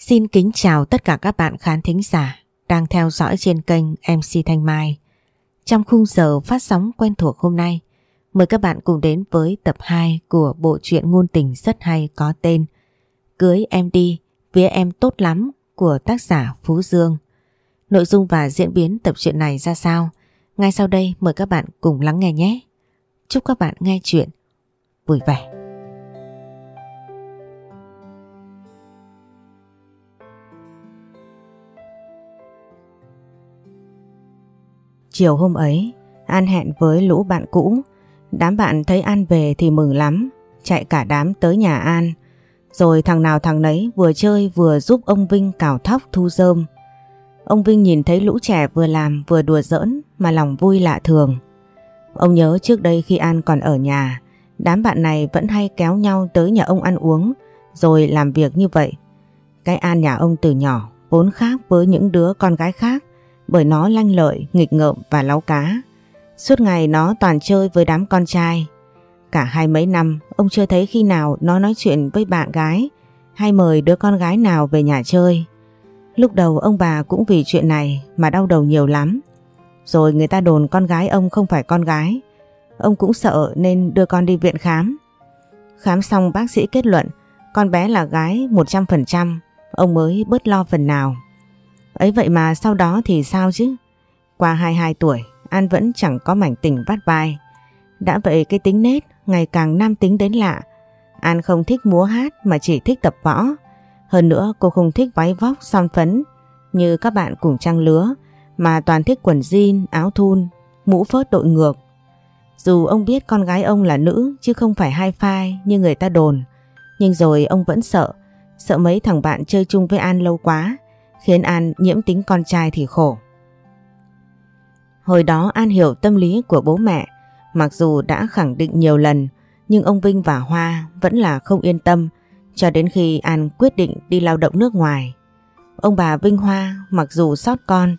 Xin kính chào tất cả các bạn khán thính giả đang theo dõi trên kênh MC Thanh Mai. Trong khung giờ phát sóng quen thuộc hôm nay, mời các bạn cùng đến với tập 2 của bộ truyện ngôn tình rất hay có tên Cưới em đi, vía em tốt lắm của tác giả Phú Dương. Nội dung và diễn biến tập truyện này ra sao? Ngay sau đây mời các bạn cùng lắng nghe nhé. Chúc các bạn nghe chuyện vui vẻ. Chiều hôm ấy, An hẹn với lũ bạn cũ. Đám bạn thấy An về thì mừng lắm, chạy cả đám tới nhà An. Rồi thằng nào thằng nấy vừa chơi vừa giúp ông Vinh cào thóc thu rơm. Ông Vinh nhìn thấy lũ trẻ vừa làm vừa đùa giỡn mà lòng vui lạ thường. Ông nhớ trước đây khi An còn ở nhà, đám bạn này vẫn hay kéo nhau tới nhà ông ăn uống rồi làm việc như vậy. Cái An nhà ông từ nhỏ vốn khác với những đứa con gái khác bởi nó lanh lợi, nghịch ngợm và láu cá. Suốt ngày nó toàn chơi với đám con trai. Cả hai mấy năm ông chưa thấy khi nào nó nói chuyện với bạn gái hay mời đứa con gái nào về nhà chơi. Lúc đầu ông bà cũng vì chuyện này mà đau đầu nhiều lắm. Rồi người ta đồn con gái ông không phải con gái. Ông cũng sợ nên đưa con đi viện khám. Khám xong bác sĩ kết luận con bé là gái 100%, ông mới bớt lo phần nào. Ấy vậy mà sau đó thì sao chứ? Qua 22 tuổi, An vẫn chẳng có mảnh tình vắt vai. Đã vậy cái tính nết ngày càng nam tính đến lạ. An không thích múa hát mà chỉ thích tập võ. Hơn nữa cô không thích váy vóc son phấn như các bạn cùng trang lứa mà toàn thích quần jean, áo thun, mũ phớt đội ngược. Dù ông biết con gái ông là nữ chứ không phải hai phai như người ta đồn. Nhưng rồi ông vẫn sợ, sợ mấy thằng bạn chơi chung với An lâu quá khiến An nhiễm tính con trai thì khổ. Hồi đó An hiểu tâm lý của bố mẹ, mặc dù đã khẳng định nhiều lần, nhưng ông Vinh và Hoa vẫn là không yên tâm cho đến khi An quyết định đi lao động nước ngoài. Ông bà Vinh Hoa mặc dù sót con,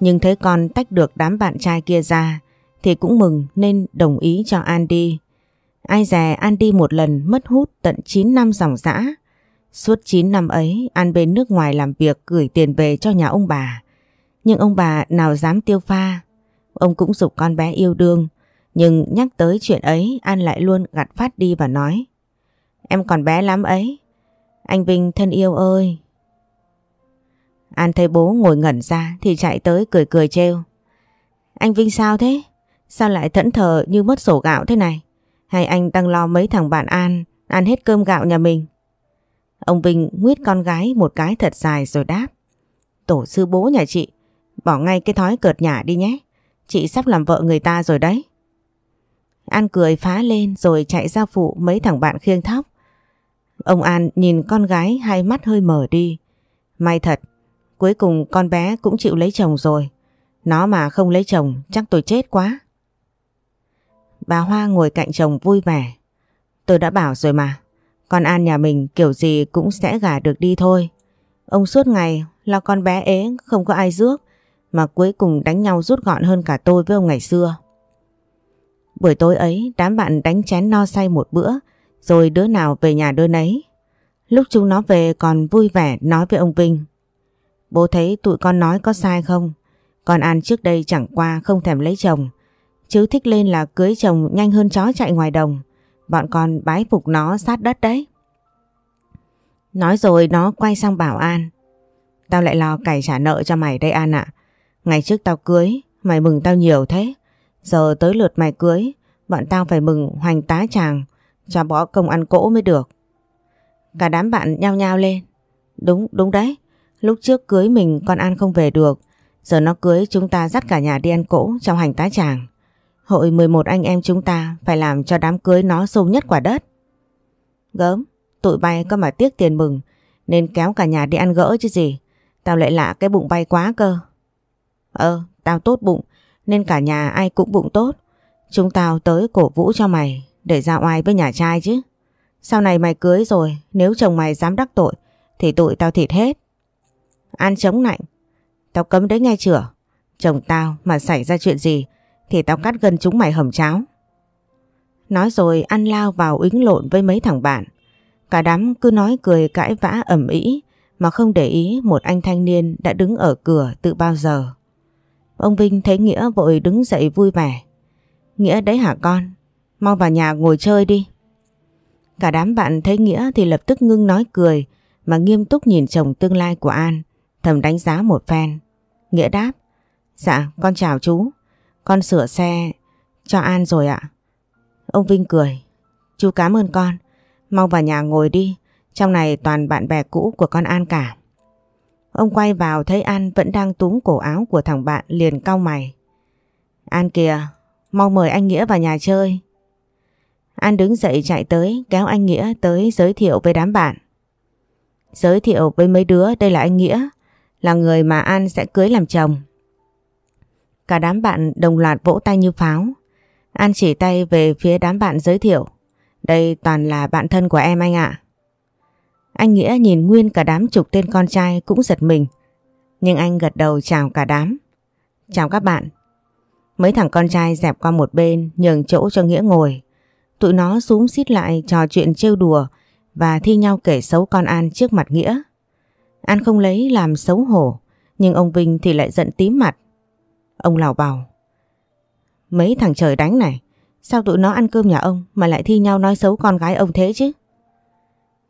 nhưng thấy con tách được đám bạn trai kia ra thì cũng mừng nên đồng ý cho An đi. Ai dè An đi một lần mất hút tận 9 năm dòng dã Suốt 9 năm ấy, An bên nước ngoài làm việc gửi tiền về cho nhà ông bà. Nhưng ông bà nào dám tiêu pha. Ông cũng dục con bé yêu đương. Nhưng nhắc tới chuyện ấy, An lại luôn gặt phát đi và nói, Em còn bé lắm ấy. Anh Vinh thân yêu ơi. An thấy bố ngồi ngẩn ra thì chạy tới cười cười trêu. Anh Vinh sao thế? Sao lại thẫn thờ như mất sổ gạo thế này? Hay anh đang lo mấy thằng bạn An, ăn hết cơm gạo nhà mình? Ông Vinh nguyết con gái một cái thật dài rồi đáp. Tổ sư bố nhà chị, bỏ ngay cái thói cợt nhả đi nhé. Chị sắp làm vợ người ta rồi đấy. An cười phá lên rồi chạy ra phụ mấy thằng bạn khiêng thóc. Ông An nhìn con gái hai mắt hơi mở đi. May thật, cuối cùng con bé cũng chịu lấy chồng rồi. Nó mà không lấy chồng chắc tôi chết quá. Bà Hoa ngồi cạnh chồng vui vẻ. Tôi đã bảo rồi mà, con An nhà mình kiểu gì cũng sẽ gả được đi thôi. Ông suốt ngày lo con bé ế, không có ai rước mà cuối cùng đánh nhau rút gọn hơn cả tôi với ông ngày xưa. Buổi tối ấy, đám bạn đánh chén no say một bữa, rồi đứa nào về nhà đứa nấy. Lúc chúng nó về còn vui vẻ nói với ông Vinh. Bố thấy tụi con nói có sai không? Con An trước đây chẳng qua không thèm lấy chồng, chứ thích lên là cưới chồng nhanh hơn chó chạy ngoài đồng. Bọn con bái phục nó sát đất đấy. Nói rồi nó quay sang bảo An. Tao lại lo cày trả nợ cho mày đây An ạ. Ngày trước tao cưới, mày mừng tao nhiều thế. Giờ tới lượt mày cưới, bọn tao phải mừng hoành tá chàng, cho bỏ công ăn cỗ mới được. Cả đám bạn nhao nhao lên. Đúng, đúng đấy. Lúc trước cưới mình con An không về được. Giờ nó cưới chúng ta dắt cả nhà đi ăn cỗ trong hành tá chàng. Hội 11 anh em chúng ta phải làm cho đám cưới nó sâu nhất quả đất. Gớm, tụi bay có mà tiếc tiền mừng nên kéo cả nhà đi ăn gỡ chứ gì. Tao lại lạ cái bụng bay quá cơ. Ờ, tao tốt bụng nên cả nhà ai cũng bụng tốt. Chúng tao tới cổ vũ cho mày để ra oai với nhà trai chứ. Sau này mày cưới rồi nếu chồng mày dám đắc tội thì tụi tao thịt hết. An chống nạnh. Tao cấm đấy nghe chửa. Chồng tao mà xảy ra chuyện gì thì tao cắt gần chúng mày hầm cháo. Nói rồi ăn lao vào únh lộn với mấy thằng bạn. Cả đám cứ nói cười cãi vã ẩm ý mà không để ý một anh thanh niên đã đứng ở cửa từ bao giờ. Ông Vinh thấy Nghĩa vội đứng dậy vui vẻ. Nghĩa đấy hả con? Mau vào nhà ngồi chơi đi. Cả đám bạn thấy Nghĩa thì lập tức ngưng nói cười mà nghiêm túc nhìn chồng tương lai của An, thầm đánh giá một phen. Nghĩa đáp, dạ con chào chú, con sửa xe cho An rồi ạ. Ông Vinh cười, chú cảm ơn con, mau vào nhà ngồi đi, trong này toàn bạn bè cũ của con An cả. Ông quay vào thấy An vẫn đang túm cổ áo của thằng bạn liền cau mày. An kìa, mau mời anh Nghĩa vào nhà chơi. An đứng dậy chạy tới kéo anh Nghĩa tới giới thiệu với đám bạn. Giới thiệu với mấy đứa đây là anh Nghĩa, là người mà An sẽ cưới làm chồng. Cả đám bạn đồng loạt vỗ tay như pháo. An chỉ tay về phía đám bạn giới thiệu. Đây toàn là bạn thân của em anh ạ. Anh Nghĩa nhìn nguyên cả đám chục tên con trai cũng giật mình. Nhưng anh gật đầu chào cả đám. Chào các bạn. Mấy thằng con trai dẹp qua một bên, nhường chỗ cho Nghĩa ngồi. Tụi nó súng xít lại trò chuyện trêu đùa và thi nhau kể xấu con An trước mặt Nghĩa. An không lấy làm xấu hổ, nhưng ông Vinh thì lại giận tím mặt. Ông lào bảo Mấy thằng trời đánh này Sao tụi nó ăn cơm nhà ông mà lại thi nhau nói xấu con gái ông thế chứ?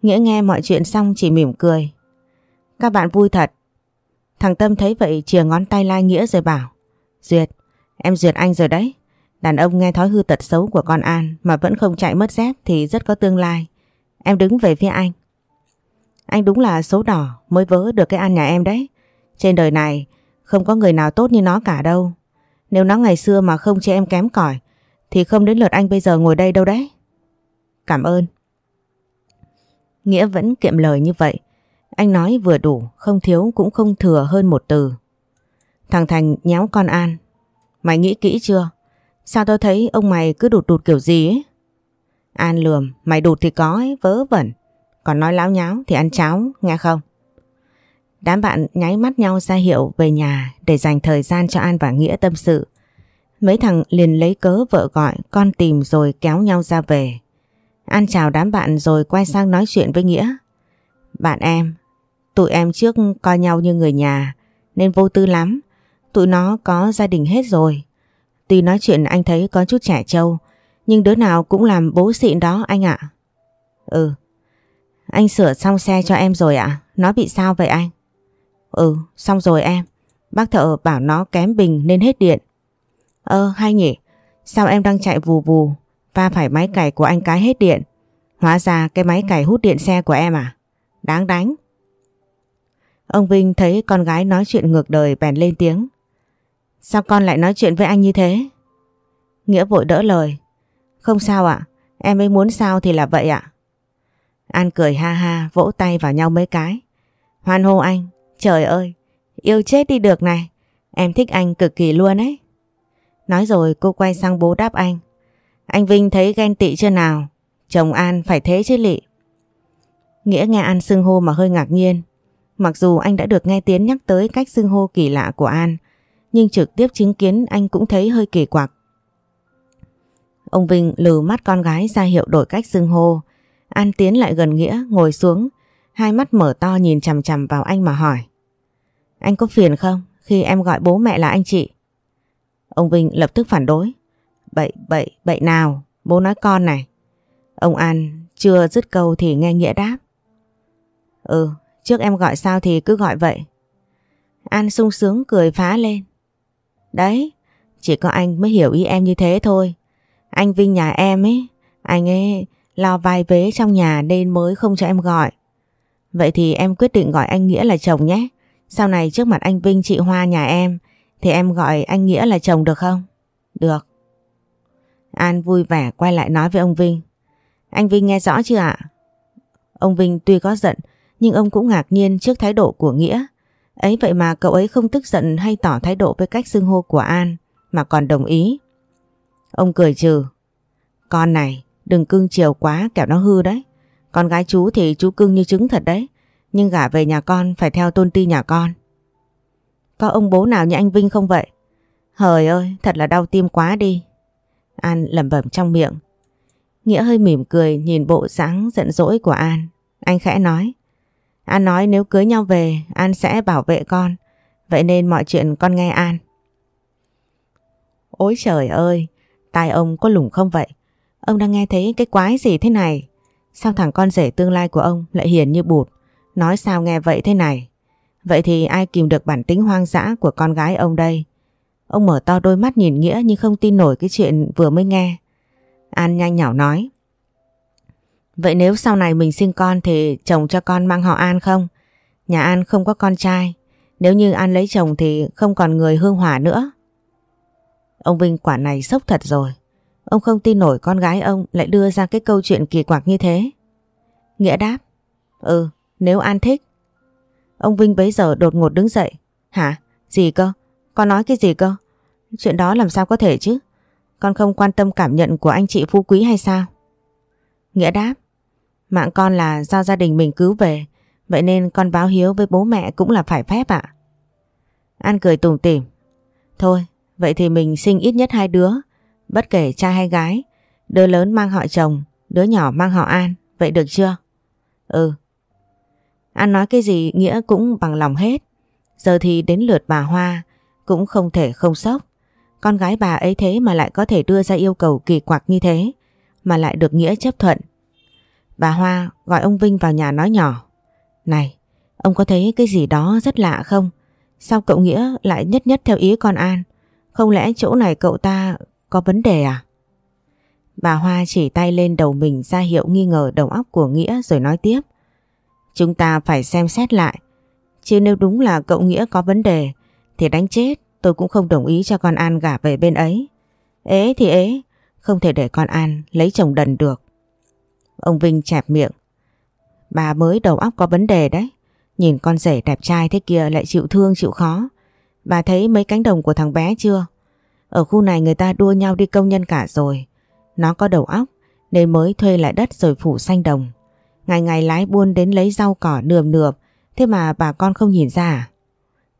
Nghĩa nghe mọi chuyện xong chỉ mỉm cười. Các bạn vui thật. Thằng Tâm thấy vậy chìa ngón tay lai Nghĩa rồi bảo. Duyệt, em duyệt anh rồi đấy. Đàn ông nghe thói hư tật xấu của con An mà vẫn không chạy mất dép thì rất có tương lai. Em đứng về phía anh. Anh đúng là số đỏ mới vớ được cái An nhà em đấy. Trên đời này không có người nào tốt như nó cả đâu. Nếu nó ngày xưa mà không chê em kém cỏi thì không đến lượt anh bây giờ ngồi đây đâu đấy. Cảm ơn. Nghĩa vẫn kiệm lời như vậy. Anh nói vừa đủ, không thiếu cũng không thừa hơn một từ. Thằng Thành nhéo con An. Mày nghĩ kỹ chưa? Sao tôi thấy ông mày cứ đụt đụt kiểu gì ấy? An lườm, mày đụt thì có ấy, vớ vẩn. Còn nói láo nháo thì ăn cháo, nghe không? Đám bạn nháy mắt nhau ra hiệu về nhà để dành thời gian cho An và Nghĩa tâm sự. Mấy thằng liền lấy cớ vợ gọi, con tìm rồi kéo nhau ra về. An chào đám bạn rồi quay sang nói chuyện với Nghĩa. Bạn em, tụi em trước coi nhau như người nhà nên vô tư lắm. Tụi nó có gia đình hết rồi. Tuy nói chuyện anh thấy có chút trẻ trâu nhưng đứa nào cũng làm bố xịn đó anh ạ. Ừ. Anh sửa xong xe cho em rồi ạ. Nó bị sao vậy anh? Ừ, xong rồi em. Bác thợ bảo nó kém bình nên hết điện. Ơ hay nhỉ? Sao em đang chạy vù vù và phải máy cày của anh cái hết điện. Hóa ra cái máy cày hút điện xe của em à? Đáng đánh. Ông Vinh thấy con gái nói chuyện ngược đời bèn lên tiếng. Sao con lại nói chuyện với anh như thế? Nghĩa vội đỡ lời. Không sao ạ, em ấy muốn sao thì là vậy ạ. An cười ha ha vỗ tay vào nhau mấy cái. Hoan hô anh, trời ơi, yêu chết đi được này. Em thích anh cực kỳ luôn ấy. Nói rồi cô quay sang bố đáp anh. Anh Vinh thấy ghen tị chưa nào? Chồng An phải thế chứ lị. Nghĩa nghe An xưng hô mà hơi ngạc nhiên. Mặc dù anh đã được nghe Tiến nhắc tới cách xưng hô kỳ lạ của An, nhưng trực tiếp chứng kiến anh cũng thấy hơi kỳ quặc. Ông Vinh lừ mắt con gái ra hiệu đổi cách xưng hô. An tiến lại gần Nghĩa, ngồi xuống, hai mắt mở to nhìn chằm chằm vào anh mà hỏi. Anh có phiền không? Khi em gọi bố mẹ là anh chị? Ông Vinh lập tức phản đối. Bậy bậy bậy nào? Bố nói con này. Ông An chưa dứt câu thì nghe Nghĩa đáp. Ừ Trước em gọi sao thì cứ gọi vậy. An sung sướng cười phá lên. Đấy, Chỉ có anh mới hiểu ý em như thế thôi. Anh Vinh nhà em ấy, Anh ấy lo vai vế trong nhà Nên mới không cho em gọi. Vậy thì em quyết định gọi anh Nghĩa là chồng nhé. Sau này trước mặt anh Vinh, chị Hoa nhà em, Thì em gọi anh Nghĩa là chồng được không? Được An vui vẻ quay lại nói với ông Vinh. Anh Vinh nghe rõ chưa ạ? Ông Vinh tuy có giận, nhưng ông cũng ngạc nhiên trước thái độ của Nghĩa. Ấy vậy mà cậu ấy không tức giận hay tỏ thái độ với cách xưng hô của An, mà còn đồng ý. Ông cười trừ. Con này, đừng cưng chiều quá, kẻo nó hư đấy. Con gái chú thì chú cưng như trứng thật đấy. Nhưng gả về nhà con phải theo tôn ti nhà con. Có ông bố nào như anh Vinh không vậy? Hời ơi, thật là đau tim quá đi. An lẩm bẩm trong miệng. Nghĩa hơi mỉm cười nhìn bộ dáng giận dỗi của An. Anh khẽ nói. An nói nếu cưới nhau về An sẽ bảo vệ con. Vậy nên mọi chuyện con nghe An. Ôi trời ơi, tai ông có lủng không vậy? Ông đang nghe thấy cái quái gì thế này? Sao thằng con rể tương lai của ông lại hiền như bụt? Nói sao nghe vậy thế này? Vậy thì ai kìm được bản tính hoang dã của con gái ông đây? Ông mở to đôi mắt nhìn Nghĩa nhưng không tin nổi cái chuyện vừa mới nghe. An nhanh nhảu nói. Vậy nếu sau này mình sinh con thì chồng cho con mang họ An không? Nhà An không có con trai. Nếu như An lấy chồng thì không còn người hương hỏa nữa. Ông Vinh quả này sốc thật rồi. Ông không tin nổi con gái ông lại đưa ra cái câu chuyện kỳ quặc như thế. Nghĩa đáp. Ừ, nếu An thích. Ông Vinh bấy giờ đột ngột đứng dậy. Hả? Gì cơ? Con nói cái gì cơ? Chuyện đó làm sao có thể chứ? Con không quan tâm cảm nhận của anh chị phú quý hay sao? Nghĩa đáp. Mạng con là do gia đình mình cứu về. Vậy nên con báo hiếu với bố mẹ cũng là phải phép ạ. An cười tủm tỉm. Thôi, vậy thì mình sinh ít nhất hai đứa. Bất kể trai hay gái. Đứa lớn mang họ chồng, đứa nhỏ mang họ An. Vậy được chưa? Ừ. An nói cái gì Nghĩa cũng bằng lòng hết. Giờ thì đến lượt bà Hoa cũng không thể không sốc. Con gái bà ấy thế mà lại có thể đưa ra yêu cầu kỳ quặc như thế mà lại được Nghĩa chấp thuận. Bà Hoa gọi ông Vinh vào nhà nói nhỏ. Này, ông có thấy cái gì đó rất lạ không? Sao cậu Nghĩa lại nhất nhất theo ý con An? Không lẽ chỗ này cậu ta có vấn đề à? Bà Hoa chỉ tay lên đầu mình ra hiệu nghi ngờ đầu óc của Nghĩa rồi nói tiếp. Chúng ta phải xem xét lại. Chứ nếu đúng là cậu Nghĩa có vấn đề thì đánh chết tôi cũng không đồng ý cho con An gả về bên ấy. Ế thì ế, không thể để con An lấy chồng đần được. Ông Vinh chẹp miệng. Bà mới đầu óc có vấn đề đấy. Nhìn con rể đẹp trai thế kia lại chịu thương chịu khó. Bà thấy mấy cánh đồng của thằng bé chưa? Ở khu này người ta đua nhau đi công nhân cả rồi. Nó có đầu óc nên mới thuê lại đất rồi phủ xanh đồng. Ngày ngày lái buôn đến lấy rau cỏ nườm nượp Thế mà bà con không nhìn ra à?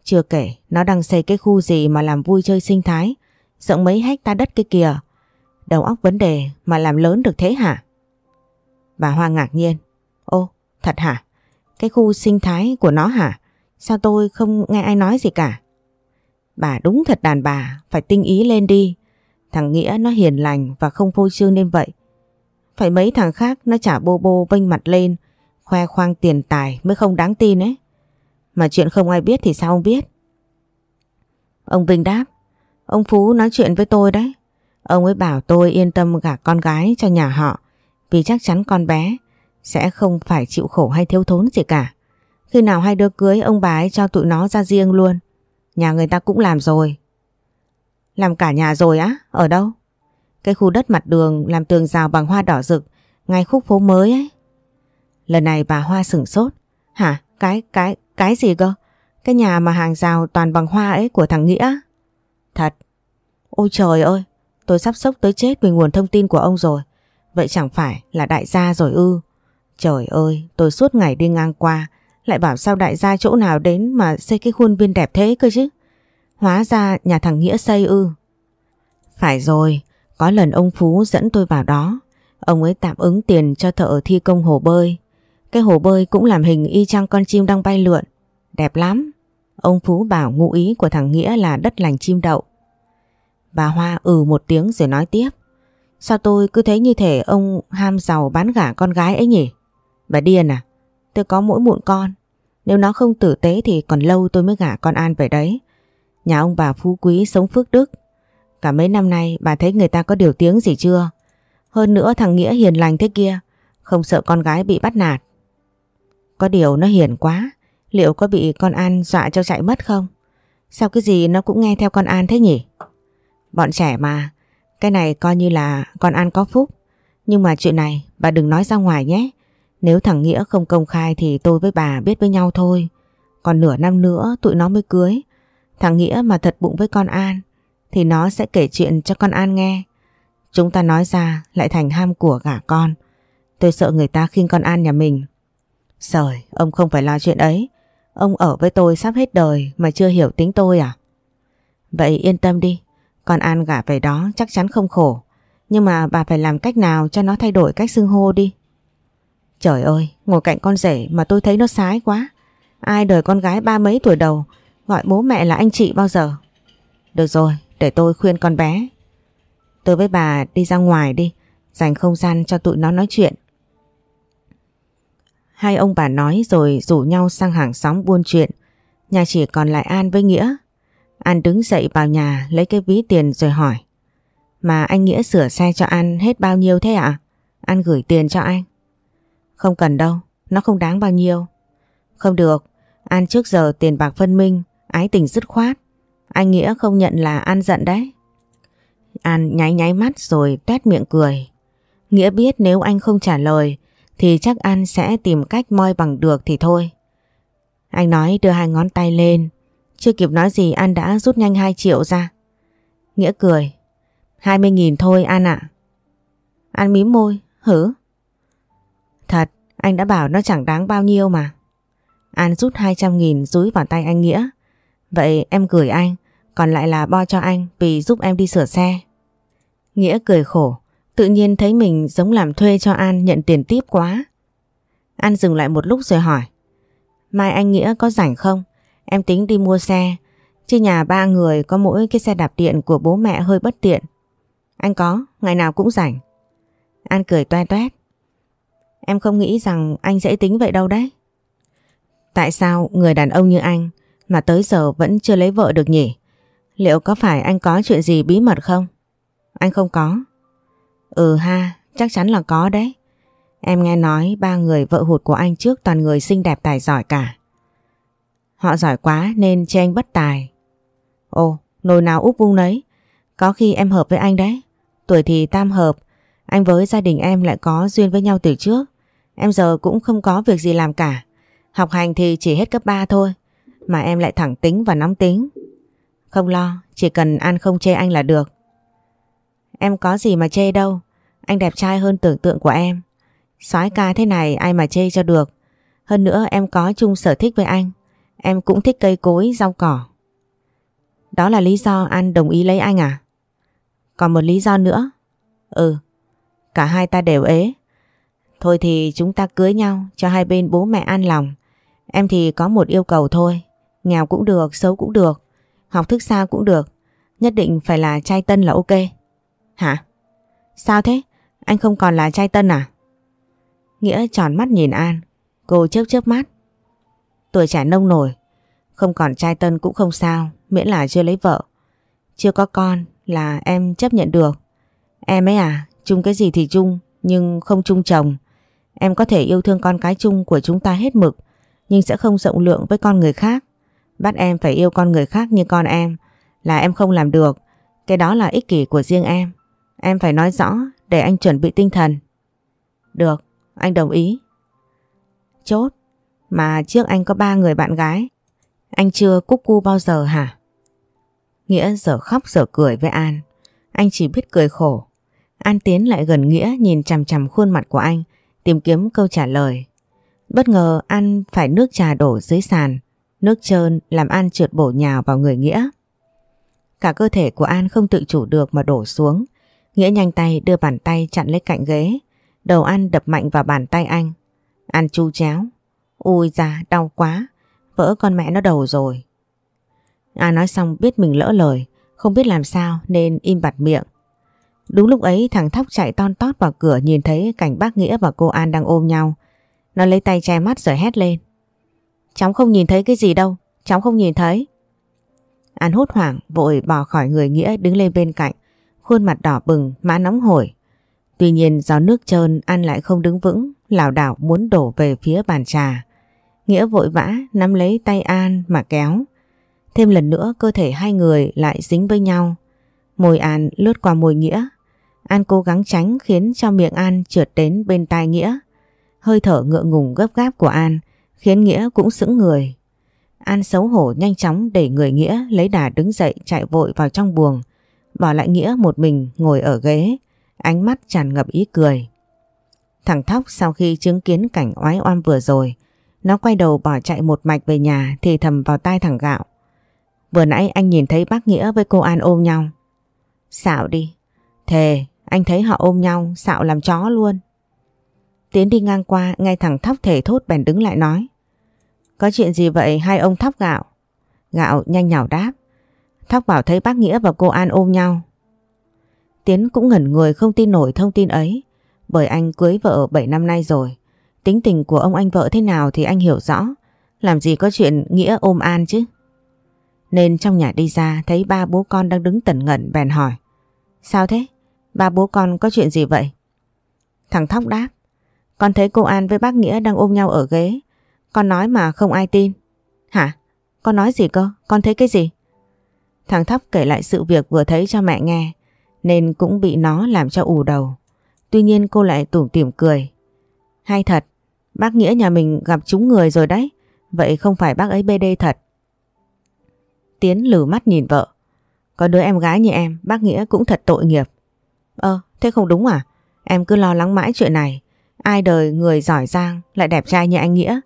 Chưa kể, nó đang xây cái khu gì mà làm vui chơi sinh thái Rộng mấy hecta đất kia kìa Đầu óc vấn đề mà làm lớn được thế hả? Bà Hoa ngạc nhiên Ô, thật hả? Cái khu sinh thái của nó hả? Sao tôi không nghe ai nói gì cả? Bà đúng thật đàn bà, Phải tinh ý lên đi Thằng Nghĩa nó hiền lành và không phô trương nên vậy phải mấy thằng khác nó trả bô bô vênh mặt lên, khoe khoang tiền tài mới không đáng tin ấy. Mà chuyện không ai biết thì sao ông biết? Ông Vinh đáp, Ông Phú nói chuyện với tôi đấy. Ông ấy bảo tôi yên tâm gả con gái cho nhà họ, vì chắc chắn con bé sẽ không phải chịu khổ hay thiếu thốn gì cả. Khi nào hai đứa cưới ông bà ấy cho tụi nó ra riêng luôn. Nhà người ta cũng làm rồi. Làm cả nhà rồi á? Ở đâu? Cái khu đất mặt đường làm tường rào bằng hoa đỏ rực ngay khúc phố mới ấy. Lần này bà Hoa sửng sốt. Hả? Cái, cái, cái gì cơ? Cái nhà mà hàng rào toàn bằng hoa ấy của thằng Nghĩa? Thật. Ôi trời ơi, tôi sắp sốc tới chết vì nguồn thông tin của ông rồi. Vậy chẳng phải là đại gia rồi ư? Trời ơi, tôi suốt ngày đi ngang qua, lại bảo sao đại gia chỗ nào đến mà xây cái khuôn viên đẹp thế cơ chứ? Hóa ra nhà thằng Nghĩa xây ư? Phải rồi, có lần ông Phú dẫn tôi vào đó, ông ấy tạm ứng tiền cho thợ thi công hồ bơi. Cái hồ bơi cũng làm hình y chang con chim đang bay lượn. Đẹp lắm. Ông Phú bảo ngụ ý của thằng Nghĩa là đất lành chim đậu. Bà Hoa ừ một tiếng rồi nói tiếp. Sao tôi cứ thấy như thể ông ham giàu bán gả con gái ấy nhỉ? Bà điên à? Tôi có mỗi mụn con. Nếu nó không tử tế thì còn lâu tôi mới gả con An về đấy. Nhà ông bà phú quý sống phước đức Cả mấy năm nay bà thấy người ta có điều tiếng gì chưa? Hơn nữa thằng Nghĩa hiền lành thế kia, không sợ con gái bị bắt nạt. Có điều nó hiền quá, liệu có bị con An dọa cho chạy mất không? Sao cái gì nó cũng nghe theo con An thế nhỉ? Bọn trẻ mà, cái này coi như là con An có phúc. Nhưng mà chuyện này bà đừng nói ra ngoài nhé. Nếu thằng Nghĩa không công khai thì tôi với bà biết với nhau thôi. Còn nửa năm nữa tụi nó mới cưới. Thằng Nghĩa mà thật bụng với con An thì nó sẽ kể chuyện cho con An nghe. Chúng ta nói ra lại thành ham của gả con. Tôi sợ người ta khinh con An nhà mình. Sời, ông không phải lo chuyện ấy. Ông ở với tôi sắp hết đời mà chưa hiểu tính tôi à? Vậy yên tâm đi, con An gả về đó chắc chắn không khổ. Nhưng mà bà phải làm cách nào cho nó thay đổi cách xưng hô đi. Trời ơi, ngồi cạnh con rể mà tôi thấy nó sái quá. Ai đời con gái ba mấy tuổi đầu gọi bố mẹ là anh chị bao giờ. Được rồi, để tôi khuyên con bé. Tôi với bà đi ra ngoài đi, dành không gian cho tụi nó nói chuyện. Hai ông bà nói rồi rủ nhau sang hàng xóm buôn chuyện. Nhà chỉ còn lại An với Nghĩa. An đứng dậy vào nhà lấy cái ví tiền rồi hỏi. Mà anh Nghĩa sửa xe cho An hết bao nhiêu thế ạ? An gửi tiền cho anh. Không cần đâu, nó không đáng bao nhiêu. Không được, An trước giờ tiền bạc phân minh, ái tình dứt khoát. Anh Nghĩa không nhận là An giận đấy. An nháy nháy mắt rồi tét miệng cười. Nghĩa biết nếu anh không trả lời thì chắc An sẽ tìm cách moi bằng được thì thôi. Anh nói đưa hai ngón tay lên. Chưa kịp nói gì An đã rút nhanh 2 triệu ra. Nghĩa cười. 20.000 thôi An ạ. An mím môi. Hử? Thật, anh đã bảo nó chẳng đáng bao nhiêu mà. An rút 200.000 rúi vào tay anh Nghĩa. Vậy em gửi anh, còn lại là bo cho anh vì giúp em đi sửa xe. Nghĩa cười khổ, tự nhiên thấy mình giống làm thuê cho An nhận tiền tiếp quá. An dừng lại một lúc rồi hỏi. Mai anh Nghĩa có rảnh không? Em tính đi mua xe, chứ nhà ba người có mỗi cái xe đạp điện của bố mẹ hơi bất tiện. Anh có, ngày nào cũng rảnh. An cười toe toét. Em không nghĩ rằng anh dễ tính vậy đâu đấy. Tại sao người đàn ông như anh mà tới giờ vẫn chưa lấy vợ được nhỉ? Liệu có phải anh có chuyện gì bí mật không? Anh không có. Ừ ha, chắc chắn là có đấy. Em nghe nói ba người vợ hụt của anh trước toàn người xinh đẹp tài giỏi cả. Họ giỏi quá nên chê anh bất tài. Ồ, nồi nào úp vung đấy. Có khi em hợp với anh đấy. Tuổi thì tam hợp, anh với gia đình em lại có duyên với nhau từ trước. Em giờ cũng không có việc gì làm cả. Học hành thì chỉ hết cấp 3 thôi. Mà em lại thẳng tính và nóng tính. Không lo, chỉ cần An không chê anh là được. Em có gì mà chê đâu. Anh đẹp trai hơn tưởng tượng của em. soái ca thế này ai mà chê cho được. Hơn nữa em có chung sở thích với anh. Em cũng thích cây cối, rau cỏ. Đó là lý do An đồng ý lấy anh à? Còn một lý do nữa. Ừ, cả hai ta đều ế. Thôi thì chúng ta cưới nhau cho hai bên bố mẹ an lòng. Em thì có một yêu cầu thôi. Nghèo cũng được, xấu cũng được. Học thức sao cũng được. Nhất định phải là trai tân là ok. Hả? Sao thế? Anh không còn là trai tân à? Nghĩa tròn mắt nhìn An. Cô chớp chớp mắt. Tuổi trẻ nông nổi. Không còn trai tân cũng không sao. Miễn là chưa lấy vợ. Chưa có con là em chấp nhận được. Em ấy à, chung cái gì thì chung, nhưng không chung chồng. Em có thể yêu thương con cái chung của chúng ta hết mực, nhưng sẽ không rộng lượng với con người khác. Bắt em phải yêu con người khác như con em là em không làm được. Cái đó là ích kỷ của riêng em. Em phải nói rõ để anh chuẩn bị tinh thần. Được, anh đồng ý. Chốt, mà trước anh có ba người bạn gái. Anh chưa cúc cu bao giờ hả? Nghĩa giờ khóc giờ cười với An. Anh chỉ biết cười khổ. An tiến lại gần Nghĩa nhìn chằm chằm khuôn mặt của anh, tìm kiếm câu trả lời. Bất ngờ An phải nước trà đổ dưới sàn, nước trơn làm An trượt bổ nhào vào người Nghĩa. Cả cơ thể của An không tự chủ được mà đổ xuống. Nghĩa nhanh tay đưa bàn tay chặn lấy cạnh ghế, đầu An đập mạnh vào bàn tay anh. An chu chéo. Ui da, đau quá, vỡ con mẹ nó đầu rồi. An nói xong biết mình lỡ lời, không biết làm sao nên im bặt miệng. Đúng lúc ấy thằng Thóc chạy ton tót vào cửa nhìn thấy cảnh bác Nghĩa và cô An đang ôm nhau. Nó lấy tay che mắt rồi hét lên. Cháu không nhìn thấy cái gì đâu, cháu không nhìn thấy. An hốt hoảng vội bỏ khỏi người Nghĩa đứng lên bên cạnh, khuôn mặt đỏ bừng, má nóng hổi. Tuy nhiên do nước trơn An lại không đứng vững, lảo đảo muốn đổ về phía bàn trà. Nghĩa vội vã nắm lấy tay An mà kéo. Thêm lần nữa cơ thể hai người lại dính với nhau. Môi An lướt qua môi Nghĩa. An cố gắng tránh khiến cho miệng An trượt đến bên tai Nghĩa. Hơi thở ngượng ngùng gấp gáp của An khiến Nghĩa cũng sững người. An xấu hổ nhanh chóng để người Nghĩa lấy đà đứng dậy chạy vội vào trong buồng. Bỏ lại Nghĩa một mình ngồi ở ghế, ánh mắt tràn ngập ý cười. Thằng Thóc sau khi chứng kiến cảnh oái oăm vừa rồi, nó quay đầu bỏ chạy một mạch về nhà thì thầm vào tai thằng Gạo. Vừa nãy anh nhìn thấy bác Nghĩa với cô An ôm nhau. Xạo đi. Thề, anh thấy họ ôm nhau, xạo làm chó luôn. Tiến đi ngang qua ngay thằng Thóc thể thốt bèn đứng lại nói. Có chuyện gì vậy hai ông Thóc gạo? Gạo nhanh nhảu đáp. Thóc bảo thấy bác Nghĩa và cô An ôm nhau. Tiến cũng ngẩn người, không tin nổi thông tin ấy bởi anh cưới vợ 7 năm nay rồi. Tính tình của ông anh vợ thế nào thì anh hiểu rõ. Làm gì có chuyện Nghĩa ôm An chứ. Nên trong nhà đi ra, thấy ba bố con đang đứng tẩn ngẩn, bèn hỏi. Sao thế? Ba bố con có chuyện gì vậy? Thằng Thóc đáp. Con thấy cô An với bác Nghĩa đang ôm nhau ở ghế. Con nói mà không ai tin. Hả? Con nói gì cơ? Con thấy cái gì? Thằng Thóc kể lại sự việc vừa thấy cho mẹ nghe. Nên cũng bị nó làm cho ù đầu. Tuy nhiên cô lại tủm tỉm cười. Hay thật, bác Nghĩa nhà mình gặp chúng người rồi đấy. Vậy không phải bác ấy bê đê thật. Tiến lử mắt nhìn vợ. Có đứa em gái như em, bác Nghĩa cũng thật tội nghiệp. Ơ, thế không đúng à? Em cứ lo lắng mãi chuyện này. Ai đời người giỏi giang lại đẹp trai như anh Nghĩa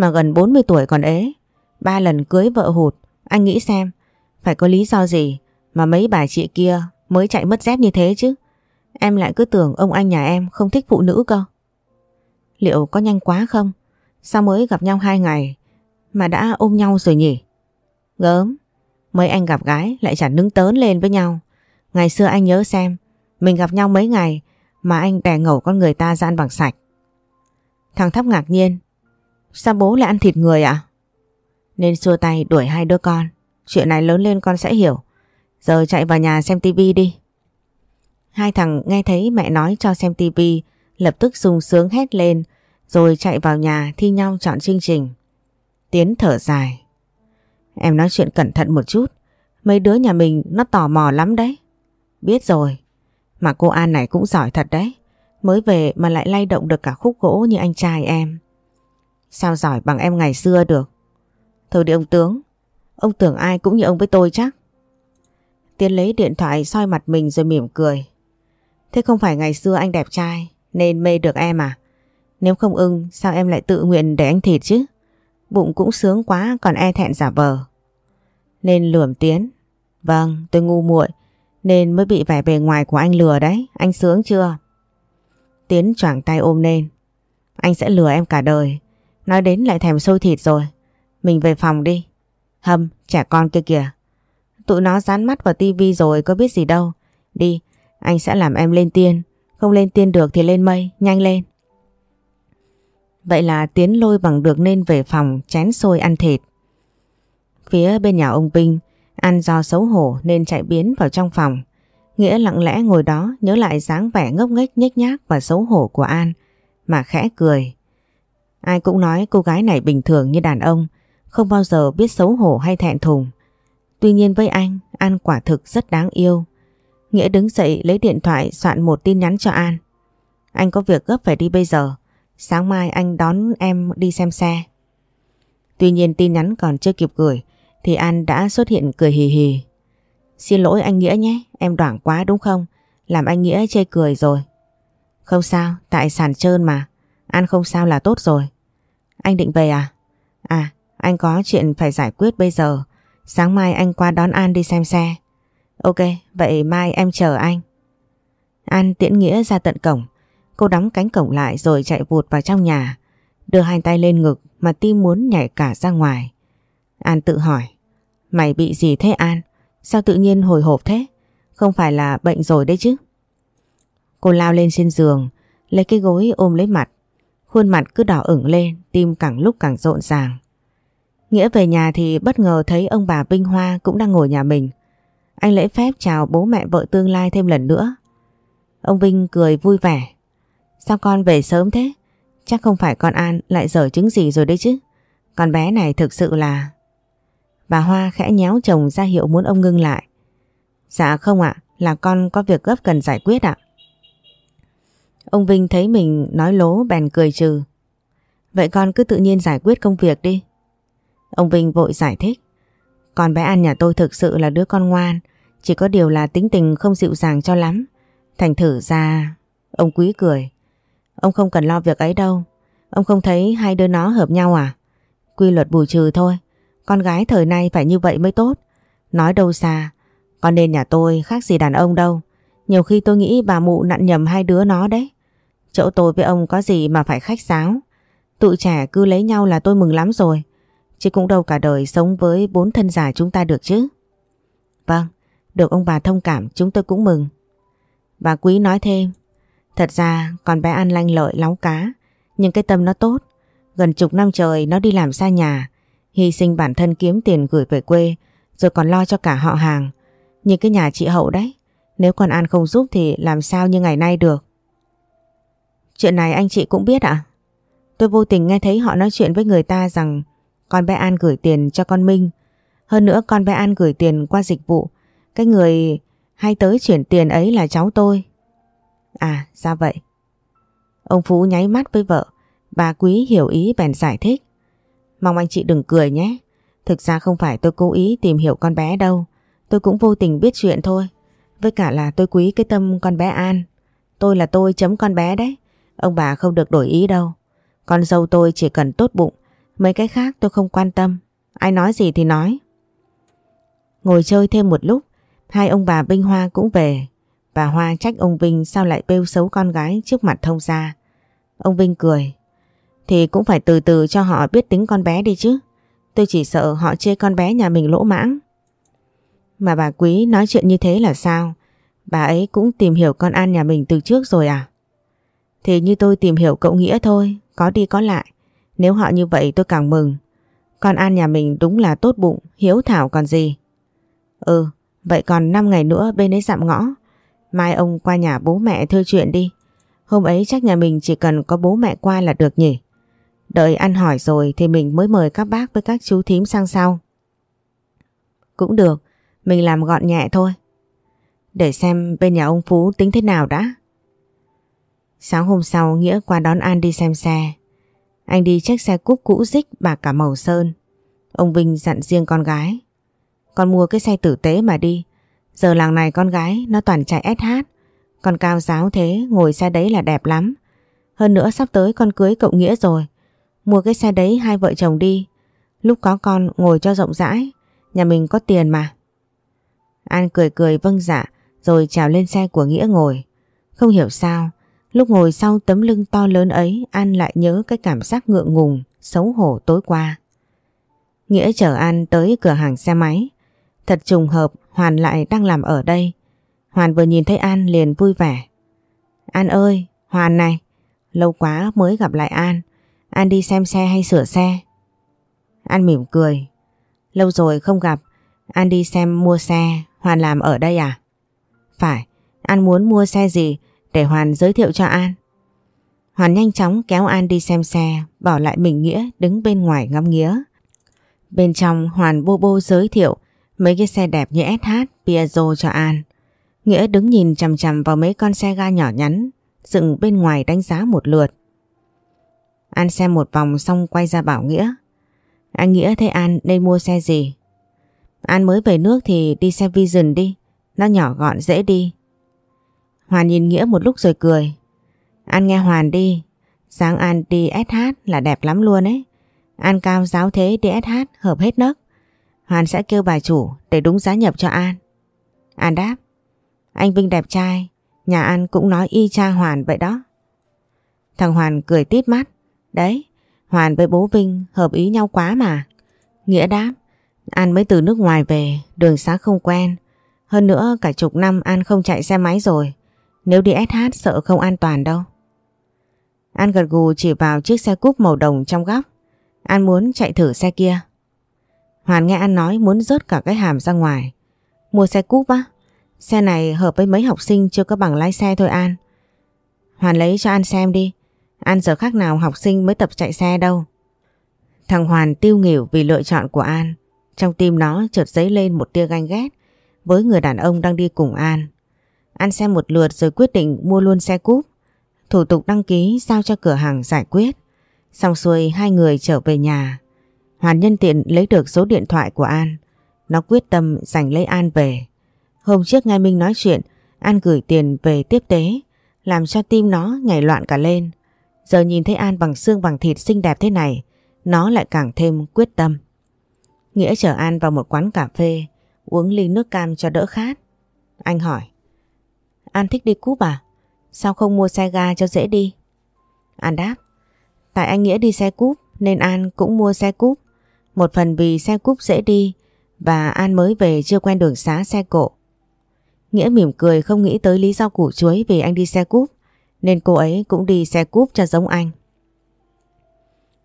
mà gần 40 tuổi còn ế. Ba lần cưới vợ hụt, anh nghĩ xem, phải có lý do gì mà mấy bà chị kia mới chạy mất dép như thế chứ. Em lại cứ tưởng ông anh nhà em không thích phụ nữ cơ. Liệu có nhanh quá không? Sao mới gặp nhau hai ngày mà đã ôm nhau rồi nhỉ? Gớm, mấy anh gặp gái lại chẳng nứng tớn lên với nhau. Ngày xưa anh nhớ xem, mình gặp nhau mấy ngày mà anh đè ngầu con người ta gian bằng sạch. Thằng Thóc ngạc nhiên. Sao bố lại ăn thịt người ạ? Nên xua tay đuổi hai đứa con. Chuyện này lớn lên con sẽ hiểu. Giờ chạy vào nhà xem tivi đi. Hai thằng nghe thấy mẹ nói cho xem tivi, lập tức sung sướng hét lên, rồi chạy vào nhà thi nhau chọn chương trình. Tiến thở dài. Em nói chuyện cẩn thận một chút. Mấy đứa nhà mình nó tò mò lắm đấy. Biết rồi. Mà cô An này cũng giỏi thật đấy. Mới về mà lại lay động được cả khúc gỗ như anh trai em. Sao giỏi bằng em ngày xưa được? Thôi đi ông tướng. Ông tưởng ai cũng như ông với tôi chắc. Tiến lấy điện thoại soi mặt mình rồi mỉm cười. Thế không phải ngày xưa anh đẹp trai nên mê được em à? Nếu không ưng sao em lại tự nguyện để anh thịt chứ? Bụng cũng sướng quá còn e thẹn giả vờ. Nên lườm Tiến. Vâng, tôi ngu muội nên mới bị vẻ bề ngoài của anh lừa đấy. Anh sướng chưa? Tiến choàng tay ôm lên. Anh sẽ lừa em cả đời. Nói đến lại thèm sôi thịt rồi. Mình về phòng đi. Hâm, trẻ con kia kìa. Tụi nó dán mắt vào tivi rồi có biết gì đâu. Đi, anh sẽ làm em lên tiên. Không lên tiên được thì lên mây, nhanh lên. Vậy là Tiến lôi bằng được nên về phòng chén xôi ăn thịt. Phía bên nhà ông Vinh, ăn do xấu hổ nên chạy biến vào trong phòng. Nghĩa lặng lẽ ngồi đó nhớ lại dáng vẻ ngốc nghếch nhếch nhác và xấu hổ của An mà khẽ cười. Ai cũng nói cô gái này bình thường như đàn ông, không bao giờ biết xấu hổ hay thẹn thùng. Tuy nhiên với anh, An quả thực rất đáng yêu. Nghĩa đứng dậy lấy điện thoại soạn một tin nhắn cho An. Anh có việc gấp phải đi bây giờ. Sáng mai anh đón em đi xem xe. Tuy nhiên tin nhắn còn chưa kịp gửi thì An đã xuất hiện cười hì hì. Xin lỗi anh Nghĩa nhé, em đoảng quá đúng không? Làm anh Nghĩa chê cười rồi. Không sao, tại sàn trơn mà. An không sao là tốt rồi. Anh định về à? À, anh có chuyện phải giải quyết bây giờ. Sáng mai anh qua đón An đi xem xe. Ok, vậy mai em chờ anh. An tiễn Nghĩa ra tận cổng. Cô đóng cánh cổng lại rồi chạy vụt vào trong nhà. Đưa hai tay lên ngực mà tim muốn nhảy cả ra ngoài. An tự hỏi. Mày bị gì thế An? Sao tự nhiên hồi hộp thế? Không phải là bệnh rồi đấy chứ? Cô lao lên trên giường, lấy cái gối ôm lấy mặt. Khuôn mặt cứ đỏ ửng lên, tim càng lúc càng rộn ràng. Nghĩa về nhà thì bất ngờ thấy ông bà Vinh Hoa cũng đang ngồi nhà mình. Anh lễ phép chào bố mẹ vợ tương lai thêm lần nữa. Ông Vinh cười vui vẻ. Sao con về sớm thế? Chắc không phải con An lại dở chứng gì rồi đấy chứ. Con bé này thực sự là... Bà Hoa khẽ nhéo chồng ra hiệu muốn ông ngưng lại. Dạ không ạ, là con có việc gấp cần giải quyết ạ. Ông Vinh thấy mình nói lố bèn cười trừ. Vậy con cứ tự nhiên giải quyết công việc đi. Ông Vinh vội giải thích. Con bé An nhà tôi thực sự là đứa con ngoan, chỉ có điều là tính tình không dịu dàng cho lắm. Thành thử ra... Ông Quý cười. Ông không cần lo việc ấy đâu. Ông không thấy hai đứa nó hợp nhau à? Quy luật bù trừ thôi. Con gái thời nay phải như vậy mới tốt. Nói đâu xa, con nên nhà tôi khác gì đàn ông đâu. Nhiều khi tôi nghĩ bà mụ nặn nhầm hai đứa nó đấy. Chỗ tôi với ông có gì mà phải khách sáo. Tụi trẻ cứ lấy nhau là tôi mừng lắm rồi. Chứ cũng đâu cả đời sống với bốn thân già chúng ta được chứ. Vâng, được ông bà thông cảm chúng tôi cũng mừng. Bà Quý nói thêm, thật ra con bé ăn lanh lợi láo cá, nhưng cái tâm nó tốt. Gần chục năm trời nó đi làm xa nhà, hy sinh bản thân kiếm tiền gửi về quê, rồi còn lo cho cả họ hàng. Như cái nhà chị Hậu đấy, nếu con An không giúp thì làm sao như ngày nay được. Chuyện này anh chị cũng biết ạ? Tôi vô tình nghe thấy họ nói chuyện với người ta rằng con bé An gửi tiền cho con Minh. Hơn nữa con bé An gửi tiền qua dịch vụ. Cái người hay tới chuyển tiền ấy là cháu tôi. À, ra vậy. Ông Phú nháy mắt với vợ. Bà Quý hiểu ý bèn giải thích. Mong anh chị đừng cười nhé. Thực ra không phải tôi cố ý tìm hiểu con bé đâu. Tôi cũng vô tình biết chuyện thôi. Với cả là tôi quý cái tâm con bé An. Tôi là tôi chấm con bé đấy. Ông bà không được đổi ý đâu. Con dâu tôi chỉ cần tốt bụng. Mấy cái khác tôi không quan tâm. Ai nói gì thì nói. Ngồi chơi thêm một lúc. Hai ông bà Vinh Hoa cũng về. Bà Hoa trách ông Vinh sao lại bêu xấu con gái trước mặt thông gia. Ông Vinh cười. Thì cũng phải từ từ cho họ biết tính con bé đi chứ. Tôi chỉ sợ họ chê con bé nhà mình lỗ mãng. Mà bà Quý nói chuyện như thế là sao? Bà ấy cũng tìm hiểu con An nhà mình từ trước rồi à? Thì như tôi tìm hiểu cậu Nghĩa thôi, có đi có lại. Nếu họ như vậy tôi càng mừng. Con An nhà mình đúng là tốt bụng, hiếu thảo còn gì. Ừ, vậy còn 5 ngày nữa bên ấy dặm ngõ. Mai ông qua nhà bố mẹ thưa chuyện đi. Hôm ấy chắc nhà mình chỉ cần có bố mẹ qua là được nhỉ? Đợi ăn hỏi rồi thì mình mới mời các bác với các chú thím sang sau. Cũng được, mình làm gọn nhẹ thôi. Để xem bên nhà ông Phú tính thế nào đã. Sáng hôm sau Nghĩa qua đón An đi xem xe. Anh đi chiếc xe cúp cũ dích bạc cả màu sơn. Ông Vinh dặn riêng con gái. Con mua cái xe tử tế mà đi. Giờ làng này con gái nó toàn chạy SH. Con cao giáo thế ngồi xe đấy là đẹp lắm. Hơn nữa sắp tới con cưới cậu Nghĩa rồi. Mua cái xe đấy hai vợ chồng đi. Lúc có con ngồi cho rộng rãi. Nhà mình có tiền mà. An cười cười vâng dạ rồi trèo lên xe của Nghĩa ngồi. Không hiểu sao, lúc ngồi sau tấm lưng to lớn ấy An lại nhớ cái cảm giác ngượng ngùng, xấu hổ tối qua. Nghĩa chở An tới cửa hàng xe máy. Thật trùng hợp Hoàn lại đang làm ở đây. Hoàn vừa nhìn thấy An liền vui vẻ. An ơi, Hoàn này, lâu quá mới gặp lại An. An đi xem xe hay sửa xe? An mỉm cười. Lâu rồi không gặp, An đi xem mua xe, Hoàn làm ở đây à? Phải, An muốn mua xe gì để Hoàn giới thiệu cho An. Hoàn nhanh chóng kéo An đi xem xe, bỏ lại mình Nghĩa đứng bên ngoài ngắm nghía. Bên trong Hoàn bô bô giới thiệu mấy cái xe đẹp như SH, Piaggio cho An. Nghĩa đứng nhìn chằm chằm vào mấy con xe ga nhỏ nhắn, dựng bên ngoài đánh giá một lượt. An xem một vòng xong quay ra bảo Nghĩa. Anh Nghĩa thấy An nên mua xe gì? An mới về nước thì đi xe Vision đi. Nó nhỏ gọn dễ đi. Hoàn nhìn Nghĩa một lúc rồi cười. An nghe Hoàn đi. Sáng An đi SH là đẹp lắm luôn ấy. An cao giáo thế đi SH hợp hết nấc. Hoàn sẽ kêu bà chủ để đúng giá nhập cho An. An đáp. Anh Vinh đẹp trai. Nhà An cũng nói y cha Hoàn vậy đó. Thằng Hoàn cười tít mắt. Đấy, Hoàn với bố Vinh hợp ý nhau quá mà. Nghĩa đáp. An mới từ nước ngoài về, đường xá không quen. Hơn nữa cả chục năm An không chạy xe máy rồi. Nếu đi SH sợ không an toàn đâu. An gật gù chỉ vào chiếc xe cúp màu đồng trong góc. An muốn chạy thử xe kia. Hoàn nghe An nói muốn rớt cả cái hàm ra ngoài. Mua xe cúp á? Xe này hợp với mấy học sinh chưa có bằng lái xe thôi An. Hoàn lấy cho An xem đi. An giờ khác nào học sinh mới tập chạy xe đâu. Thằng Hoàn tiêu nghỉu vì lựa chọn của An. Trong tim nó chợt dấy lên một tia ganh ghét với người đàn ông đang đi cùng An. An xem một lượt rồi quyết định mua luôn xe cúp. Thủ tục đăng ký giao cho cửa hàng giải quyết. Xong xuôi hai người trở về nhà. Hoàn nhân tiện lấy được số điện thoại của An. Nó quyết tâm giành lấy An về. Hôm trước nghe Minh nói chuyện, An gửi tiền về tiếp tế, làm cho tim nó nhảy loạn cả lên. Giờ nhìn thấy An bằng xương bằng thịt xinh đẹp thế này, nó lại càng thêm quyết tâm. Nghĩa chở An vào một quán cà phê, uống ly nước cam cho đỡ khát. Anh hỏi, An thích đi cúp à? Sao không mua xe ga cho dễ đi? An đáp. Tại anh Nghĩa đi xe cúp nên An cũng mua xe cúp. Một phần vì xe cúp dễ đi và An mới về chưa quen đường xá xe cộ. Nghĩa mỉm cười không nghĩ tới lý do củ chuối vì anh đi xe cúp, nên cô ấy cũng đi xe cúp cho giống anh.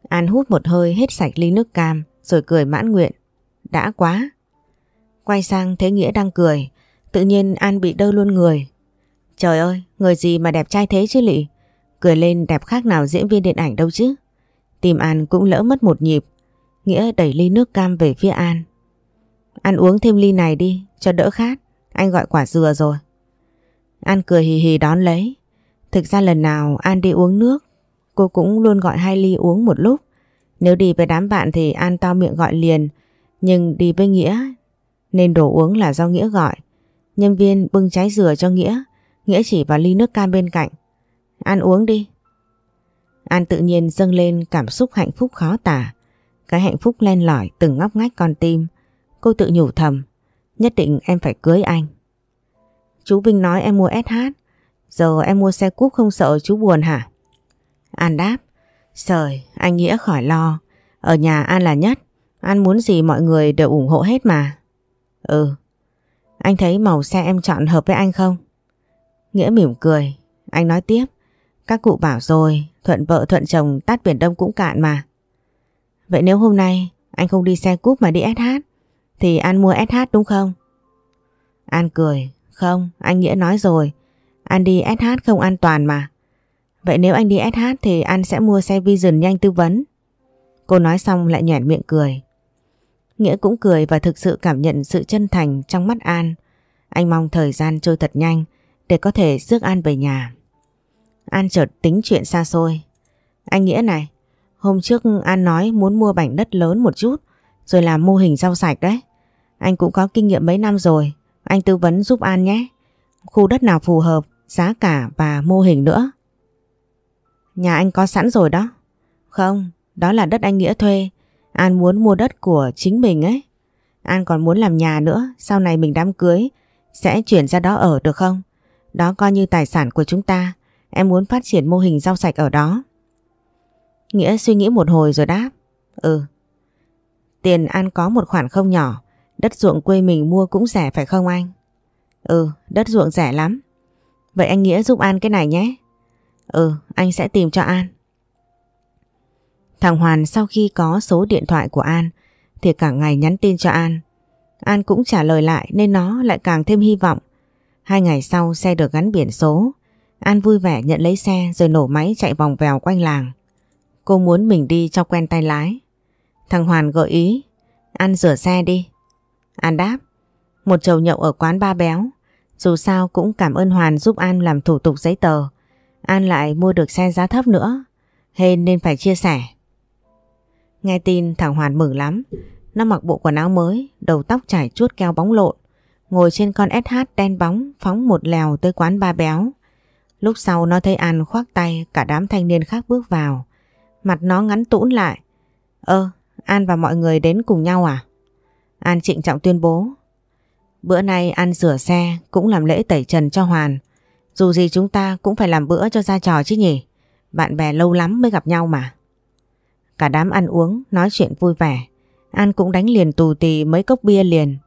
An hút một hơi hết sạch ly nước cam rồi cười mãn nguyện. Đã quá. Quay sang thấy Nghĩa đang cười. Tự nhiên An bị đơ luôn người. Trời ơi, người gì mà đẹp trai thế chứ lị? Cười lên đẹp khác nào diễn viên điện ảnh đâu chứ. Tìm An cũng lỡ mất một nhịp. Nghĩa đẩy ly nước cam về phía An. An uống thêm ly này đi, cho đỡ khát. Anh gọi quả dừa rồi. An cười hì hì đón lấy. Thực ra lần nào An đi uống nước, cô cũng luôn gọi hai ly uống một lúc. Nếu đi với đám bạn thì An to miệng gọi liền, nhưng đi với Nghĩa nên đồ uống là do Nghĩa gọi. Nhân viên bưng trái dừa cho Nghĩa, Nghĩa chỉ vào ly nước cam bên cạnh. An uống đi. An tự nhiên dâng lên cảm xúc hạnh phúc khó tả. Cái hạnh phúc len lỏi từng ngóc ngách con tim. Cô tự nhủ thầm, nhất định em phải cưới anh. Chú Vinh nói em mua SH, giờ em mua xe cúp không sợ chú buồn hả? An đáp, Sời, anh Nghĩa khỏi lo. Ở nhà An là nhất. An muốn gì mọi người đều ủng hộ hết mà. Ừ. Anh thấy màu xe em chọn hợp với anh không? Nghĩa mỉm cười. Anh nói tiếp. Các cụ bảo rồi, thuận vợ thuận chồng tát biển đông cũng cạn mà. Vậy nếu hôm nay anh không đi xe cúp mà đi SH thì An mua SH đúng không? An cười. Không, anh Nghĩa nói rồi. An đi SH không an toàn mà. Vậy nếu anh đi SH thì an sẽ mua xe Vision nhanh tư vấn. Cô nói xong lại nhoẻn miệng cười. Nghĩa cũng cười và thực sự cảm nhận sự chân thành trong mắt An. Anh mong thời gian trôi thật nhanh để có thể rước An về nhà. An chợt tính chuyện xa xôi. Anh Nghĩa này, hôm trước An nói muốn mua bảnh đất lớn một chút rồi làm mô hình rau sạch đấy. Anh cũng có kinh nghiệm mấy năm rồi, anh tư vấn giúp An nhé. Khu đất nào phù hợp, giá cả và mô hình nữa. Nhà anh có sẵn rồi đó. Không, đó là đất anh Nghĩa thuê. An muốn mua đất của chính mình ấy. An còn muốn làm nhà nữa, sau này mình đám cưới sẽ chuyển ra đó ở được không? Đó coi như tài sản của chúng ta. Em muốn phát triển mô hình rau sạch ở đó. Nghĩa suy nghĩ một hồi rồi đáp. Ừ. Tiền An có một khoản không nhỏ. Đất ruộng quê mình mua cũng rẻ phải không anh? Ừ, đất ruộng rẻ lắm. Vậy anh Nghĩa giúp An cái này nhé. Ừ, anh sẽ tìm cho An. Thằng Hoàn sau khi có số điện thoại của An thì cả ngày nhắn tin cho An. An cũng trả lời lại nên nó lại càng thêm hy vọng. Hai ngày sau xe được gắn biển số. An vui vẻ nhận lấy xe rồi nổ máy chạy vòng vèo quanh làng. Cô muốn mình đi cho quen tay lái. Thằng Hoàn gợi ý. An rửa xe đi. An đáp. Một chầu nhậu ở quán ba béo. Dù sao cũng cảm ơn Hoàn giúp An làm thủ tục giấy tờ. An lại mua được xe giá thấp nữa. Hên nên phải chia sẻ. Nghe tin thằng Hoàn mừng lắm. Nó mặc bộ quần áo mới, đầu tóc trải chuốt keo bóng lộn. Ngồi trên con SH đen bóng phóng một lèo tới quán ba béo. Lúc sau nó thấy An khoác tay cả đám thanh niên khác bước vào. Mặt nó ngắn tũn lại. Ơ, An và mọi người đến cùng nhau à? An trịnh trọng tuyên bố. Bữa nay An rửa xe cũng làm lễ tẩy trần cho Hoàn. Dù gì chúng ta cũng phải làm bữa cho ra trò chứ nhỉ. Bạn bè lâu lắm mới gặp nhau mà. Cả đám ăn uống, nói chuyện vui vẻ. An cũng đánh liền tù tì mấy cốc bia liền.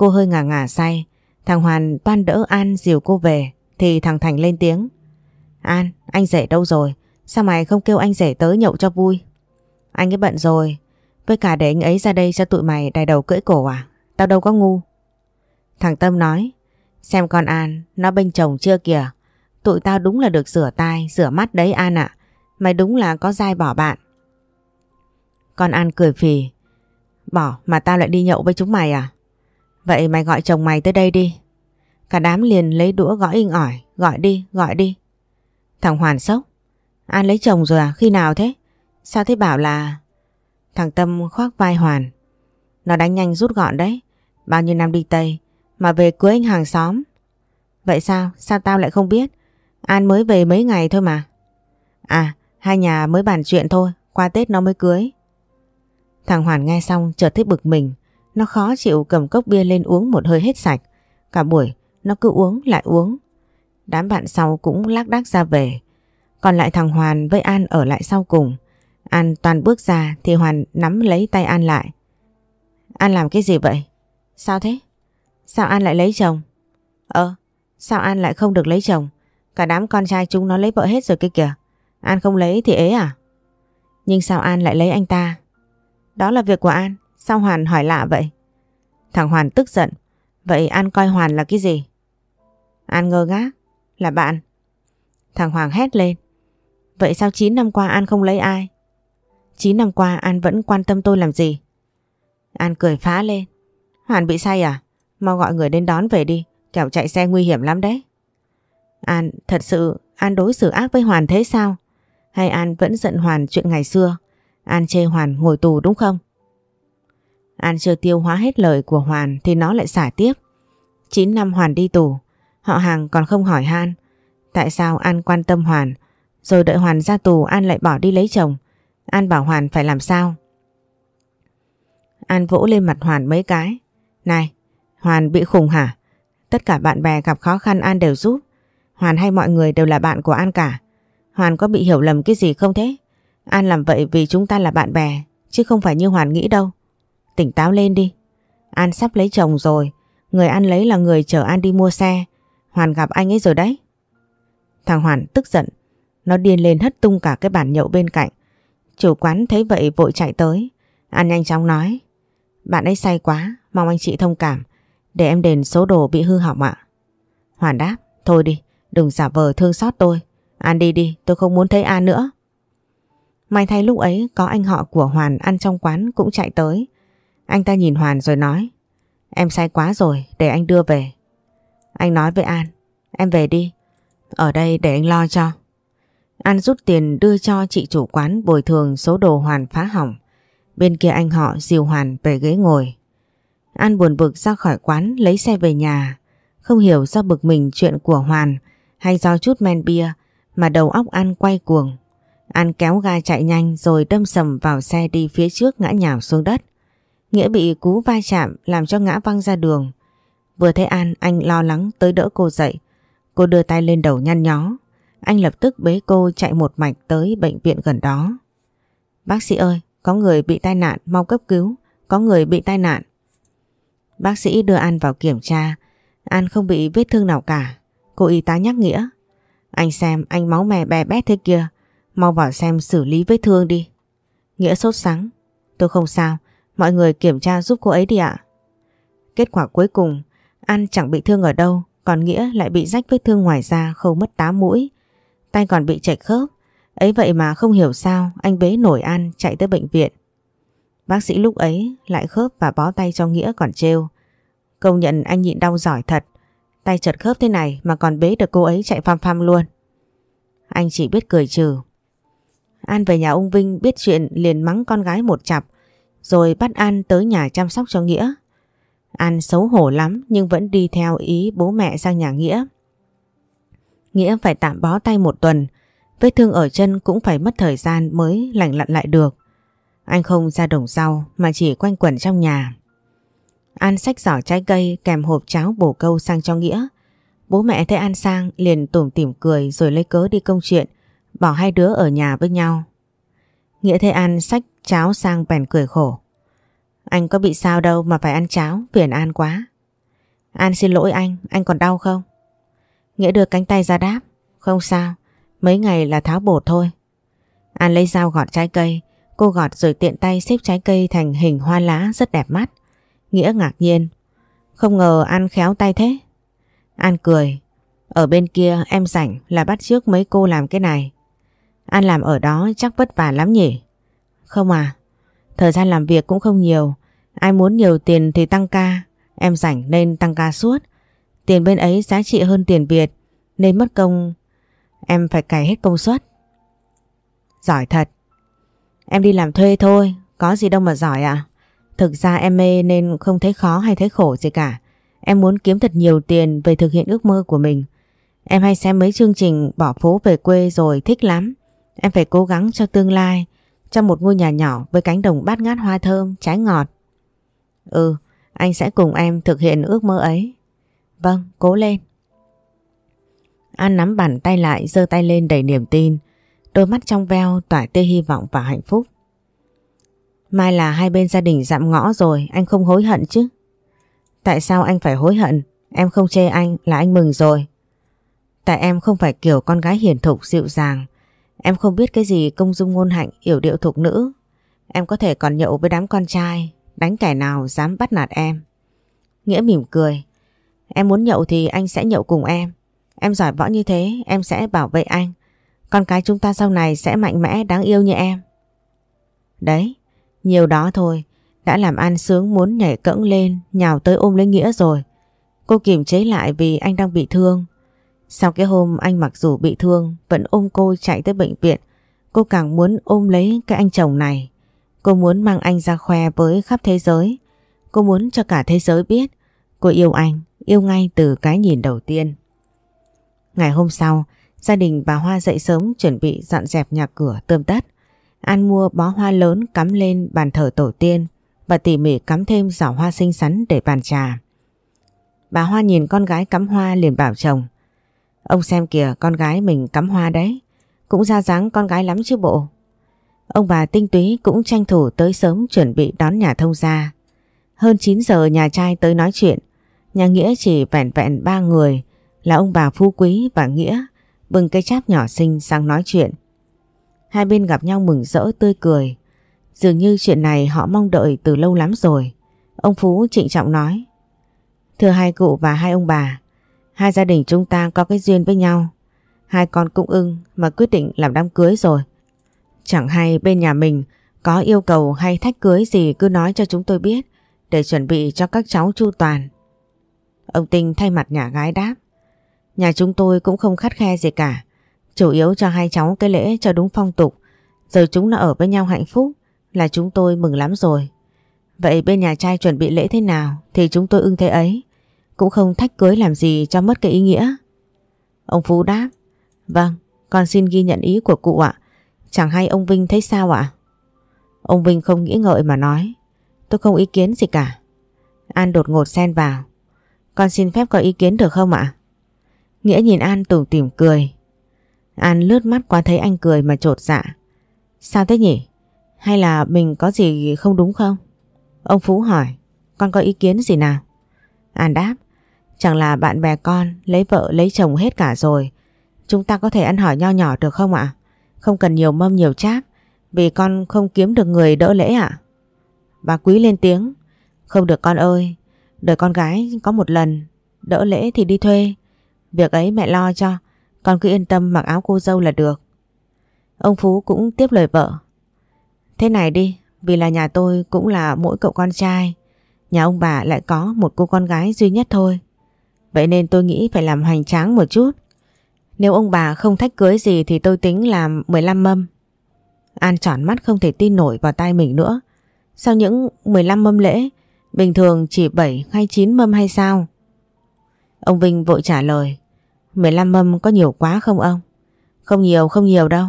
Cô hơi ngả ngả say. Thằng Hoàn toan đỡ An dìu cô về. Thì thằng Thành lên tiếng. An, anh rể đâu rồi? Sao mày không kêu anh rể tới nhậu cho vui? Anh ấy bận rồi. Với cả để anh ấy ra đây cho tụi mày đài đầu cưỡi cổ à? Tao đâu có ngu. Thằng Tâm nói. Xem con An, nó bênh chồng chưa kìa. Tụi tao đúng là được rửa tai, rửa mắt đấy An ạ. Mày đúng là có dai bỏ bạn. Con An cười phì. Bỏ mà tao lại đi nhậu với chúng mày à? Vậy mày gọi chồng mày tới đây đi. Cả đám liền lấy đũa gõ in ỏi. Gọi đi, gọi đi. Thằng Hoàn sốc. An lấy chồng rồi à? Khi nào thế? Sao thế bảo là... Thằng Tâm khoác vai Hoàn. Nó đánh nhanh rút gọn đấy. Bao nhiêu năm đi Tây mà về cưới anh hàng xóm. Vậy sao? Sao tao lại không biết? An mới về mấy ngày thôi mà. À, hai nhà mới bàn chuyện thôi, qua Tết nó mới cưới. Thằng Hoàn nghe xong chợt thấy bực mình. Nó khó chịu cầm cốc bia lên uống một hơi hết sạch. Cả buổi nó cứ uống lại uống. Đám bạn sau cũng lác đác ra về. Còn lại thằng Hoàn với An ở lại sau cùng. An toàn bước ra thì Hoàn nắm lấy tay An lại. An làm cái gì vậy? Sao thế? Sao An lại lấy chồng? Ờ, sao An lại không được lấy chồng? Cả đám con trai chúng nó lấy vợ hết rồi kia kìa. An không lấy thì ế à? Nhưng sao An lại lấy anh ta? Đó là việc của An. Sao Hoàn hỏi lạ vậy? Thằng Hoàn tức giận. Vậy An coi Hoàn là cái gì? An ngơ ngác. Là bạn. Thằng Hoàng hét lên. Vậy sao 9 năm qua An không lấy ai? 9 năm qua An vẫn quan tâm tôi làm gì? An cười phá lên. Hoàn bị say à? Mau gọi người đến đón về đi. Kẻo chạy xe nguy hiểm lắm đấy. An, thật sự An đối xử ác với Hoàn thế sao? Hay An vẫn giận Hoàn chuyện ngày xưa? An chê Hoàn ngồi tù đúng không? An chưa tiêu hóa hết lời của Hoàn thì nó lại xả tiếp. 9 năm Hoàn đi tù, họ hàng còn không hỏi Han. Tại sao An quan tâm Hoàn, rồi đợi Hoàn ra tù An lại bỏ đi lấy chồng. An bảo Hoàn phải làm sao? An vỗ lên mặt Hoàn mấy cái. Này, Hoàn bị khùng hả? Tất cả bạn bè gặp khó khăn An đều giúp. Hoàn hay mọi người đều là bạn của An cả. Hoàn có bị hiểu lầm cái gì không thế? An làm vậy vì chúng ta là bạn bè, chứ không phải như Hoàn nghĩ đâu. Tỉnh táo lên đi. An sắp lấy chồng rồi. Người An lấy là người chở An đi mua xe. Hoàn gặp anh ấy rồi đấy. Thằng Hoàn tức giận. Nó điên lên hất tung cả cái bàn nhậu bên cạnh. Chủ quán thấy vậy vội chạy tới. An nhanh chóng nói. Bạn ấy say quá, mong anh chị thông cảm. Để em đền số đồ bị hư hỏng ạ. Hoàn đáp. Thôi đi, đừng giả vờ thương xót tôi. An đi đi, tôi không muốn thấy An nữa. May thay lúc ấy có anh họ của Hoàn ăn trong quán cũng chạy tới. Anh ta nhìn Hoàn rồi nói, Em say quá rồi, để anh đưa về. Anh nói với An, Em về đi, Ở đây để anh lo cho. An rút tiền đưa cho chị chủ quán bồi thường số đồ Hoàn phá hỏng. Bên kia anh họ dìu Hoàn về ghế ngồi. An buồn bực ra khỏi quán lấy xe về nhà, Không hiểu do bực mình chuyện của Hoàn Hay do chút men bia Mà đầu óc An quay cuồng. An kéo ga chạy nhanh rồi đâm sầm vào xe đi phía trước ngã nhào xuống đất. Nghĩa bị cú va chạm làm cho ngã văng ra đường. Vừa thấy An anh lo lắng tới đỡ cô dậy. Cô đưa tay lên đầu nhăn nhó. Anh lập tức bế cô chạy một mạch tới bệnh viện gần đó. Bác sĩ ơi, có người bị tai nạn, mau cấp cứu. Có người bị tai nạn. Bác sĩ đưa An vào kiểm tra. An không bị vết thương nào cả. Cô y tá nhắc Nghĩa. Anh xem anh máu mè bè bét thế kia. Mau vào xem xử lý vết thương đi. Nghĩa sốt sắng. Tôi không sao. Mọi người kiểm tra giúp cô ấy đi ạ. Kết quả cuối cùng, An chẳng bị thương ở đâu, còn Nghĩa lại bị rách vết thương ngoài da khâu mất tá mũi. Tay còn bị chảy khớp, ấy vậy mà không hiểu sao anh bế nổi An chạy tới bệnh viện. Bác sĩ lúc ấy lại khớp và bó tay cho Nghĩa còn trêu. Công nhận anh nhịn đau giỏi thật, tay chật khớp thế này mà còn bế được cô ấy chạy pham pham luôn. Anh chỉ biết cười trừ. An về nhà ông Vinh biết chuyện liền mắng con gái một chặp, rồi bắt An tới nhà chăm sóc cho Nghĩa. An xấu hổ lắm nhưng vẫn đi theo ý bố mẹ sang nhà Nghĩa. Nghĩa phải tạm bó tay một tuần, vết thương ở chân cũng phải mất thời gian mới lành lặn lại được. Anh không ra đồng rau mà chỉ quanh quẩn trong nhà. An xách giỏ trái cây kèm hộp cháo bổ câu sang cho Nghĩa. Bố mẹ thấy An sang liền tủm tỉm cười rồi lấy cớ đi công chuyện, bỏ hai đứa ở nhà với nhau. Nghĩa thấy An xách cháo sang bèn cười khổ. Anh có bị sao đâu mà phải ăn cháo, phiền An quá. An xin lỗi anh, anh còn đau không? Nghĩa đưa cánh tay ra đáp. Không sao, mấy ngày là tháo bột thôi. An lấy dao gọt trái cây, cô gọt rồi tiện tay xếp trái cây thành hình hoa lá rất đẹp mắt. Nghĩa ngạc nhiên. Không ngờ An khéo tay thế. An cười. Ở bên kia em rảnh là bắt trước mấy cô làm cái này. An làm ở đó chắc vất vả lắm nhỉ? Không à, thời gian làm việc cũng không nhiều. Ai muốn nhiều tiền thì tăng ca, em rảnh nên tăng ca suốt. Tiền bên ấy giá trị hơn tiền Việt nên mất công em phải cày hết công suất. Giỏi thật. Em đi làm thuê thôi, có gì đâu mà giỏi à? Thực ra em mê nên không thấy khó hay thấy khổ gì cả. Em muốn kiếm thật nhiều tiền về thực hiện ước mơ của mình. Em hay xem mấy chương trình bỏ phố về quê rồi thích lắm. Em phải cố gắng cho tương lai trong một ngôi nhà nhỏ với cánh đồng bát ngát hoa thơm, trái ngọt. Ừ, anh sẽ cùng em thực hiện ước mơ ấy. Vâng, cố lên. An nắm bàn tay lại, giơ tay lên đầy niềm tin. đôi mắt trong veo tỏa tia hy vọng và hạnh phúc. Mai là hai bên gia đình dặm ngõ rồi, anh không hối hận chứ? Tại sao anh phải hối hận? Em không chê anh là anh mừng rồi. Tại em không phải kiểu con gái hiền thục dịu dàng. Em không biết cái gì công dung ngôn hạnh, yểu điệu thục nữ. Em có thể còn nhậu với đám con trai, đánh kẻ nào dám bắt nạt em. Nghĩa mỉm cười. Em muốn nhậu thì anh sẽ nhậu cùng em. Em giỏi võ như thế, em sẽ bảo vệ anh. Con cái chúng ta sau này sẽ mạnh mẽ, đáng yêu như em. Đấy, nhiều đó thôi. Đã làm An sướng muốn nhảy cẫng lên, nhào tới ôm lấy Nghĩa rồi. Cô kiềm chế lại vì anh đang bị thương. Sau cái hôm anh mặc dù bị thương, vẫn ôm cô chạy tới bệnh viện. Cô càng muốn ôm lấy cái anh chồng này. Cô muốn mang anh ra khoe với khắp thế giới. Cô muốn cho cả thế giới biết cô yêu anh, yêu ngay từ cái nhìn đầu tiên. Ngày hôm sau, gia đình bà Hoa dậy sớm chuẩn bị dọn dẹp nhà cửa tươm tất. An mua bó hoa lớn cắm lên bàn thờ tổ tiên và tỉ mỉ cắm thêm giỏ hoa xinh xắn để bàn trà. Bà Hoa nhìn con gái cắm hoa liền bảo chồng Ông xem kìa, con gái mình cắm hoa đấy. Cũng ra dáng con gái lắm chứ bộ. Ông bà tinh túy cũng tranh thủ tới sớm chuẩn bị đón nhà thông gia. Hơn 9 giờ nhà trai tới nói chuyện. Nhà Nghĩa chỉ vẹn vẹn ba người, Là ông bà Phú Quý và Nghĩa Bừng cây cháp nhỏ xinh sang nói chuyện. Hai bên gặp nhau mừng rỡ tươi cười. Dường như chuyện này họ mong đợi từ lâu lắm rồi. Ông Phú trịnh trọng nói, Thưa hai cụ và hai ông bà Hai gia đình chúng ta có cái duyên với nhau. Hai con cũng ưng mà quyết định làm đám cưới rồi. Chẳng hay bên nhà mình có yêu cầu hay thách cưới gì cứ nói cho chúng tôi biết Để chuẩn bị cho các cháu chu toàn. Ông Tinh thay mặt nhà gái đáp. Nhà chúng tôi cũng không khắt khe gì cả. Chủ yếu cho hai cháu cái lễ cho đúng phong tục. Rồi chúng nó ở với nhau hạnh phúc Là chúng tôi mừng lắm rồi. Vậy bên nhà trai chuẩn bị lễ thế nào Thì chúng tôi ưng thế ấy cũng không thách cưới làm gì cho mất cái ý nghĩa. Ông Phú đáp. Vâng, con xin ghi nhận ý của cụ ạ. Chẳng hay ông Vinh thấy sao ạ? Ông Vinh không nghĩ ngợi mà nói. Tôi không ý kiến gì cả. An đột ngột xen vào. Con xin phép có ý kiến được không ạ? Nghĩa nhìn An tủm tỉm cười. An lướt mắt qua thấy anh cười mà trột dạ. Sao thế nhỉ? Hay là mình có gì không đúng không? Ông Phú hỏi. Con có ý kiến gì nào? An đáp. Chẳng là bạn bè con lấy vợ lấy chồng hết cả rồi. Chúng ta có thể ăn hỏi nho nhỏ được không ạ? Không cần nhiều mâm nhiều cháp vì con không kiếm được người đỡ lễ ạ. Bà quý lên tiếng. Không được con ơi, đời con gái có một lần, đỡ lễ thì đi thuê. Việc ấy mẹ lo cho, con cứ yên tâm mặc áo cô dâu là được. Ông Phú cũng tiếp lời vợ. Thế này đi, vì là nhà tôi cũng là mỗi cậu con trai, nhà ông bà lại có một cô con gái duy nhất thôi. Vậy nên tôi nghĩ phải làm hoành tráng một chút. Nếu ông bà không thách cưới gì thì tôi tính làm 15 mâm. An tròn mắt không thể tin nổi vào tay mình nữa. sau những 15 mâm lễ, bình thường chỉ 7 hay 9 mâm hay sao? Ông Vinh vội trả lời. 15 mâm có nhiều quá không ông? Không nhiều, không nhiều đâu.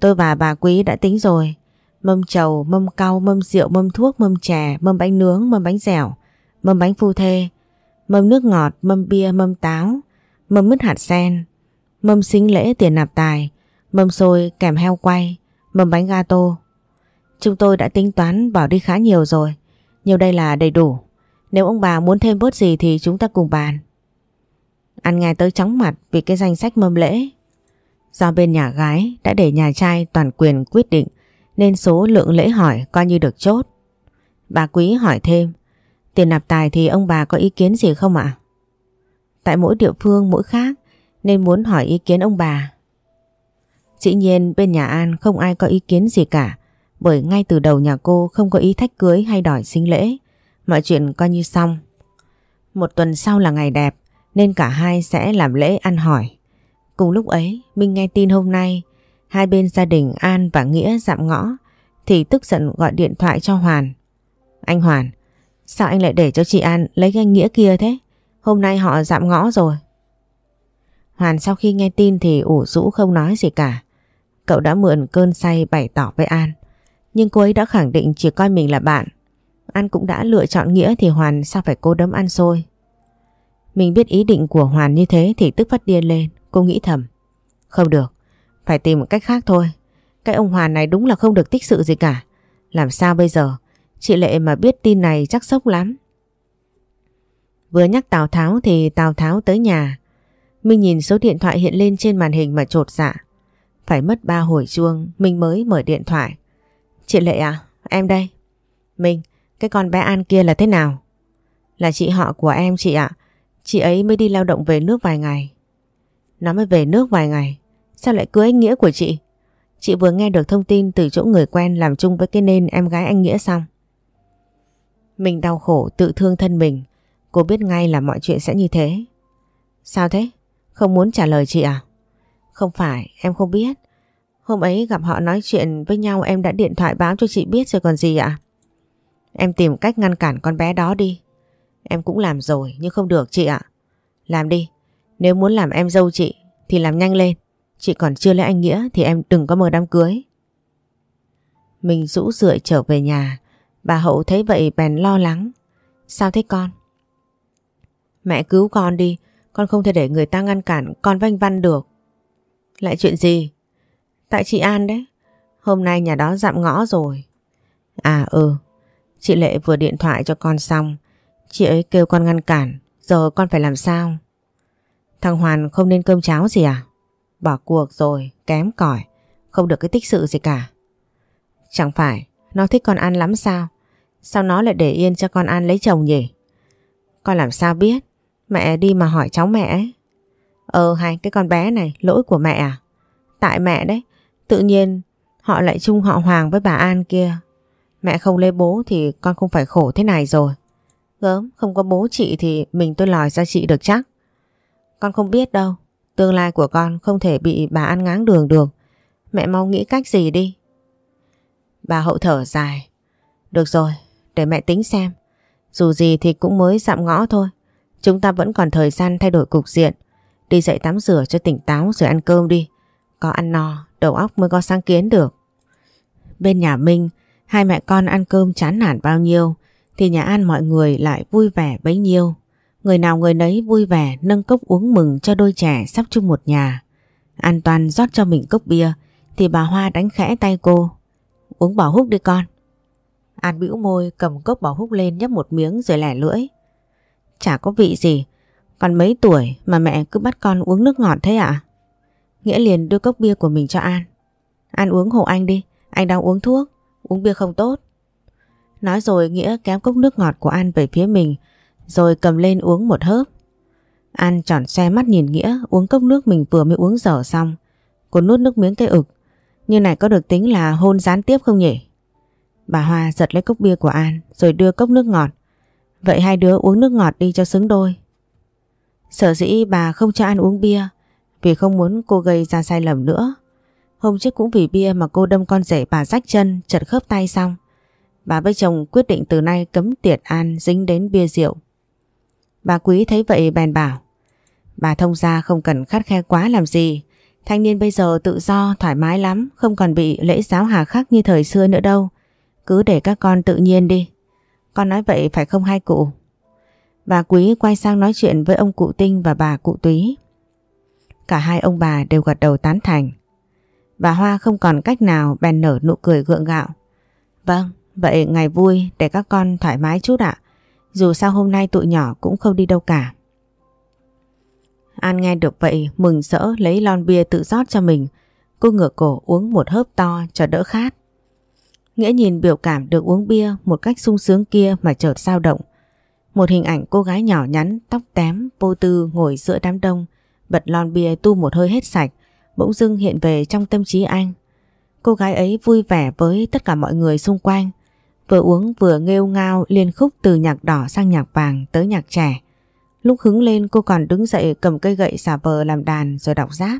Tôi và bà Quý đã tính rồi. Mâm trầu, mâm cau, mâm rượu, mâm thuốc, mâm chè, mâm bánh nướng, mâm bánh dẻo, mâm bánh phu thê, mâm nước ngọt, mâm bia, mâm táo, mâm mứt hạt sen, mâm xính lễ tiền nạp tài, mâm xôi kèm heo quay, mâm bánh gato. Chúng tôi đã tính toán bỏ đi khá nhiều rồi, nhiều đây là đầy đủ. Nếu ông bà muốn thêm bớt gì thì chúng ta cùng bàn. Ăn ngay tới chóng mặt vì cái danh sách mâm lễ. Do bên nhà gái đã để nhà trai toàn quyền quyết định nên số lượng lễ hỏi coi như được chốt. Bà Quý hỏi thêm Tiền nạp tài thì ông bà có ý kiến gì không ạ? Tại mỗi địa phương mỗi khác nên muốn hỏi ý kiến ông bà. Dĩ nhiên bên nhà An không ai có ý kiến gì cả bởi ngay từ đầu nhà cô không có ý thách cưới hay đòi sinh lễ. Mọi chuyện coi như xong. Một tuần sau là ngày đẹp nên cả hai sẽ làm lễ ăn hỏi. Cùng lúc ấy Minh nghe tin hôm nay hai bên gia đình An và Nghĩa dạm ngõ thì tức giận gọi điện thoại cho Hoàn. Anh Hoàn, Sao anh lại để cho chị An lấy cái anh Nghĩa kia thế? Hôm nay họ dạm ngõ rồi. Hoàn sau khi nghe tin thì ủ rũ không nói gì cả. Cậu đã mượn cơn say bày tỏ với An. Nhưng cô ấy đã khẳng định chỉ coi mình là bạn. An cũng đã lựa chọn Nghĩa thì Hoàn sao phải cố đấm ăn xôi. Mình biết ý định của Hoàn như thế thì tức phát điên lên. Cô nghĩ thầm. Không được. Phải tìm một cách khác thôi. Cái ông Hoàn này đúng là không được tích sự gì cả. Làm sao bây giờ? Chị Lệ mà biết tin này chắc sốc lắm. Vừa nhắc Tào Tháo thì Tào Tháo tới nhà. Minh nhìn số điện thoại hiện lên trên màn hình mà trột dạ. Phải mất ba hồi chuông Minh mới mở điện thoại. Chị Lệ à? Em đây. Minh, cái con bé An kia là thế nào? Là chị họ của em chị ạ. Chị ấy mới đi lao động về nước vài ngày. Nó mới về nước vài ngày. Sao lại cưới anh Nghĩa của chị? Chị vừa nghe được thông tin từ chỗ người quen làm chung với cái nên em gái anh Nghĩa xong. Mình đau khổ tự thương thân mình. Cô biết ngay là mọi chuyện sẽ như thế. Sao thế? Không muốn trả lời chị à? Không phải, em không biết. Hôm ấy gặp họ nói chuyện với nhau em đã điện thoại báo cho chị biết rồi còn gì ạ? Em tìm cách ngăn cản con bé đó đi. Em cũng làm rồi nhưng không được chị ạ. Làm đi. Nếu muốn làm em dâu chị thì làm nhanh lên. Chị còn chưa lấy anh Nghĩa thì em đừng có mơ đám cưới. Mình rũ rượi trở về nhà. Bà Hậu thấy vậy bèn lo lắng. Sao thế con? Mẹ cứu con đi. Con không thể để người ta ngăn cản con vanh văn được. Lại chuyện gì? Tại chị An đấy. Hôm nay nhà đó dặm ngõ rồi. À ừ. Chị Lệ vừa điện thoại cho con xong. Chị ấy kêu con ngăn cản. Giờ con phải làm sao? Thằng Hoàn không nên cơm cháo gì à? Bỏ cuộc rồi, kém cỏi Không được cái tích sự gì cả. Chẳng phải, nó thích con ăn lắm sao? Sao nó lại để yên cho con ăn lấy chồng nhỉ? Con làm sao biết? Mẹ đi mà hỏi cháu mẹ ấy. Ờ hay cái con bé này lỗi của mẹ à? Tại mẹ đấy. Tự nhiên họ lại chung họ Hoàng với bà An kia. Mẹ không lấy bố thì con không phải khổ thế này rồi. Gớm, không có bố chị thì mình tôi lòi ra chị được chắc. Con không biết đâu. Tương lai của con không thể bị bà ăn ngáng đường được. Mẹ mau nghĩ cách gì đi. Bà hậu thở dài. Được rồi, để mẹ tính xem. Dù gì thì cũng mới dặm ngõ thôi. Chúng ta vẫn còn thời gian thay đổi cục diện. Đi dậy tắm rửa cho tỉnh táo rồi ăn cơm đi. Có ăn no, đầu óc mới có sáng kiến được. Bên nhà Minh, hai mẹ con ăn cơm chán nản bao nhiêu, thì nhà An mọi người lại vui vẻ bấy nhiêu. Người nào người nấy vui vẻ nâng cốc uống mừng cho đôi trẻ sắp chung một nhà. An toàn rót cho mình cốc bia, thì bà Hoa đánh khẽ tay cô. Uống bỏ hút đi con. An bĩu môi cầm cốc bỏ hút lên nhấp một miếng rồi lẻ lưỡi. Chả có vị gì, còn mấy tuổi mà mẹ cứ bắt con uống nước ngọt thế ạ? Nghĩa liền đưa cốc bia của mình cho An. An uống hộ anh đi, anh đang uống thuốc, uống bia không tốt. Nói rồi Nghĩa kéo cốc nước ngọt của An về phía mình, rồi cầm lên uống một hớp. An tròn xe mắt nhìn Nghĩa uống cốc nước mình vừa mới uống dở xong. Cô nuốt nước miếng cây ực. Như này có được tính là hôn gián tiếp không nhỉ? Bà Hoa giật lấy cốc bia của An rồi đưa cốc nước ngọt. Vậy hai đứa uống nước ngọt đi cho xứng đôi. Sở dĩ bà không cho An uống bia vì không muốn cô gây ra sai lầm nữa. Hôm trước cũng vì bia mà cô đâm con rể bà rách chân, chật khớp tay xong. Bà với chồng quyết định từ nay cấm tiệt An dính đến bia rượu. Bà quý thấy vậy bèn bảo. Bà thông ra không cần khắt khe quá làm gì. Thanh niên bây giờ tự do, thoải mái lắm, không còn bị lễ giáo hà khắc như thời xưa nữa đâu. Cứ để các con tự nhiên đi. Con nói vậy phải không hai cụ? Bà quý quay sang nói chuyện với ông cụ Tinh và bà cụ Túy. Cả hai ông bà đều gật đầu tán thành. Bà Hoa không còn cách nào bèn nở nụ cười gượng gạo. Vâng, vậy ngày vui để các con thoải mái chút ạ. Dù sao hôm nay tụi nhỏ cũng không đi đâu cả. An nghe được vậy mừng rỡ lấy lon bia tự rót cho mình. Cô ngửa cổ uống một hớp to cho đỡ khát. Nghĩa nhìn biểu cảm được uống bia một cách sung sướng kia mà chợt dao động. Một hình ảnh cô gái nhỏ nhắn, tóc tém, vô tư ngồi giữa đám đông, bật lon bia tu một hơi hết sạch, bỗng dưng hiện về trong tâm trí anh. Cô gái ấy vui vẻ với tất cả mọi người xung quanh, vừa uống vừa nghêu ngao liên khúc từ nhạc đỏ sang nhạc vàng tới nhạc trẻ. Lúc hứng lên cô còn đứng dậy cầm cây gậy xả vờ làm đàn rồi đọc giáp.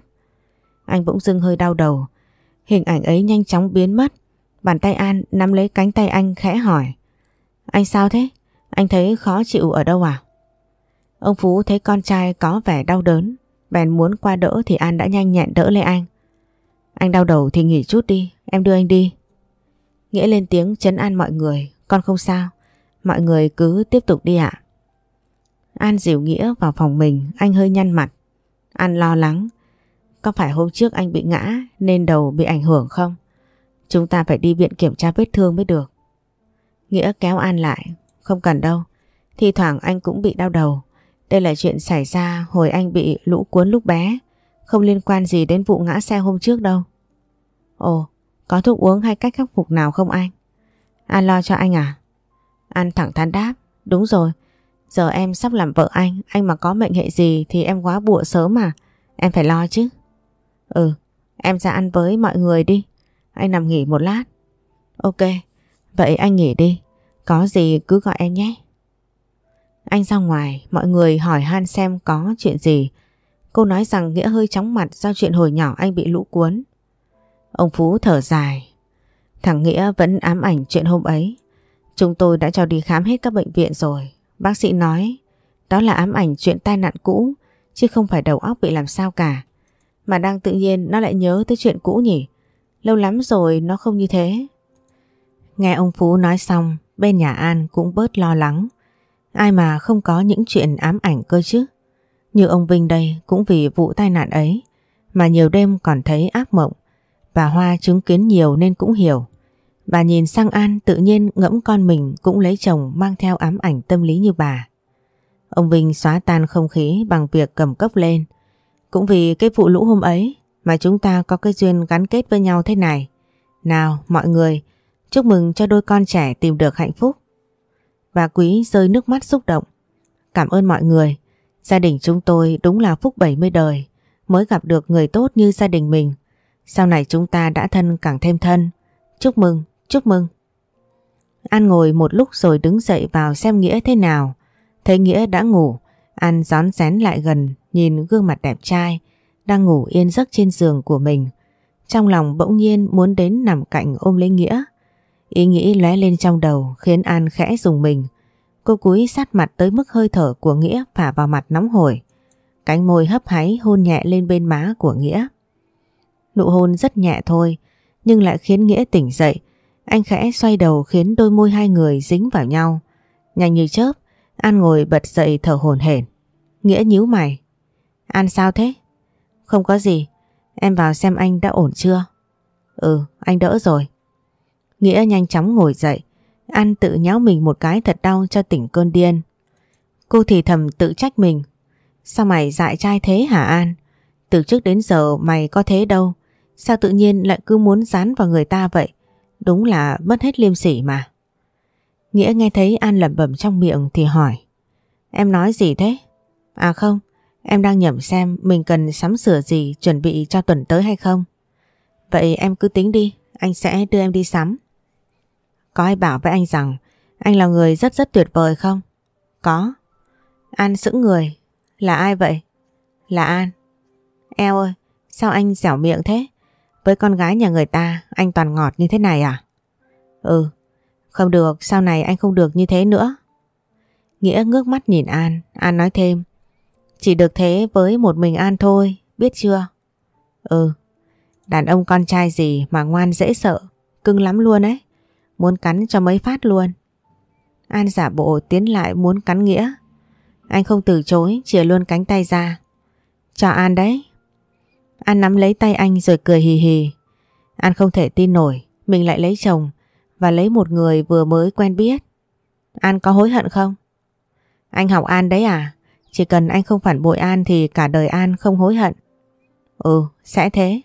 Anh bỗng dưng hơi đau đầu, hình ảnh ấy nhanh chóng biến mất. Bàn tay An nắm lấy cánh tay anh khẽ hỏi. Anh sao thế? Anh thấy khó chịu ở đâu à? Ông Phú thấy con trai có vẻ đau đớn, bèn muốn qua đỡ thì An đã nhanh nhẹn đỡ lấy anh. Anh đau đầu thì nghỉ chút đi, em đưa anh đi. Nghĩa lên tiếng chấn an mọi người, con không sao, mọi người cứ tiếp tục đi ạ. An dìu Nghĩa vào phòng mình, anh hơi nhăn mặt. An lo lắng, có phải hôm trước anh bị ngã nên đầu bị ảnh hưởng không? Chúng ta phải đi viện kiểm tra vết thương mới được. Nghĩa kéo An lại. Không cần đâu. Thì thoảng anh cũng bị đau đầu. Đây là chuyện xảy ra hồi anh bị lũ cuốn lúc bé. Không liên quan gì đến vụ ngã xe hôm trước đâu. Ồ, có thuốc uống hay cách khắc phục nào không anh? An lo cho anh à? An thẳng thắn đáp. Đúng rồi. Giờ em sắp làm vợ anh. Anh mà có mệnh hệ gì thì em quá bụa sớm mà. Em phải lo chứ. Ừ, em ra ăn với mọi người đi. Anh nằm nghỉ một lát. Ok, vậy anh nghỉ đi. Có gì cứ gọi em nhé. Anh ra ngoài, mọi người hỏi Han xem có chuyện gì. Cô nói rằng Nghĩa hơi chóng mặt do chuyện hồi nhỏ anh bị lũ cuốn. Ông Phú thở dài. Thằng Nghĩa vẫn ám ảnh chuyện hôm ấy. Chúng tôi đã cho đi khám hết các bệnh viện rồi. Bác sĩ nói đó là ám ảnh chuyện tai nạn cũ chứ không phải đầu óc bị làm sao cả. Mà đang tự nhiên nó lại nhớ tới chuyện cũ nhỉ? Lâu lắm rồi nó không như thế. Nghe ông Phú nói xong, bên nhà An cũng bớt lo lắng. Ai mà không có những chuyện ám ảnh cơ chứ. Như ông Vinh đây cũng vì vụ tai nạn ấy mà nhiều đêm còn thấy ác mộng. và Hoa chứng kiến nhiều nên cũng hiểu. Bà nhìn sang An tự nhiên ngẫm con mình cũng lấy chồng mang theo ám ảnh tâm lý như bà. Ông Vinh xóa tan không khí bằng việc cầm cốc lên. Cũng vì cái vụ lũ hôm ấy mà chúng ta có cái duyên gắn kết với nhau thế này. Nào mọi người, chúc mừng cho đôi con trẻ tìm được hạnh phúc. Bà Quý rơi nước mắt xúc động. Cảm ơn mọi người. Gia đình chúng tôi đúng là phúc 70 đời mới gặp được người tốt như gia đình mình. Sau này chúng ta đã thân càng thêm thân. Chúc mừng, chúc mừng. An ngồi một lúc rồi đứng dậy vào xem Nghĩa thế nào. Thấy Nghĩa đã ngủ, An gión rén lại gần nhìn gương mặt đẹp trai đang ngủ yên giấc trên giường của mình. Trong lòng bỗng nhiên muốn đến nằm cạnh ôm lấy Nghĩa. Ý nghĩ lóe lên trong đầu khiến An khẽ dùng mình. Cô cúi sát mặt tới mức hơi thở của Nghĩa phả vào mặt nóng hổi. Cánh môi hấp háy hôn nhẹ lên bên má của Nghĩa. Nụ hôn rất nhẹ thôi, nhưng lại khiến Nghĩa tỉnh dậy. Anh khẽ xoay đầu khiến đôi môi hai người dính vào nhau. Nhanh như chớp, An ngồi bật dậy thở hổn hển. Nghĩa nhíu mày. An sao thế? Không có gì, em vào xem anh đã ổn chưa? Ừ, anh đỡ rồi. Nghĩa nhanh chóng ngồi dậy, An tự nhéo mình một cái thật đau cho tỉnh cơn điên. Cô thì thầm tự trách mình. Sao mày dại trai thế hả An? Từ trước đến giờ mày có thế đâu. Sao tự nhiên lại cứ muốn dán vào người ta vậy? Đúng là mất hết liêm sỉ mà. Nghĩa nghe thấy An lẩm bẩm trong miệng thì hỏi. Em nói gì thế? À không, em đang nhẩm xem mình cần sắm sửa gì chuẩn bị cho tuần tới hay không. Vậy em cứ tính đi, anh sẽ đưa em đi sắm. Có ai bảo với anh rằng anh là người rất rất tuyệt vời không? Có. An sững người. Là ai vậy? Là An. Eo ơi, sao anh dẻo miệng thế? Với con gái nhà người ta, anh toàn ngọt như thế này à? Ừ, không được, sau này anh không được như thế nữa. Nghĩa ngước mắt nhìn An, An nói thêm. Chỉ được thế với một mình An thôi, biết chưa? Ừ, đàn ông con trai gì mà ngoan dễ sợ, cưng lắm luôn ấy. Muốn cắn cho mấy phát luôn. An giả bộ tiến lại muốn cắn Nghĩa. Anh không từ chối, chìa luôn cánh tay ra. Chào An đấy. An nắm lấy tay anh rồi cười hì hì. An không thể tin nổi, mình lại lấy chồng và lấy một người vừa mới quen biết. An có hối hận không? Anh học An đấy à? Chỉ cần anh không phản bội An thì cả đời An không hối hận. Ừ, sẽ thế.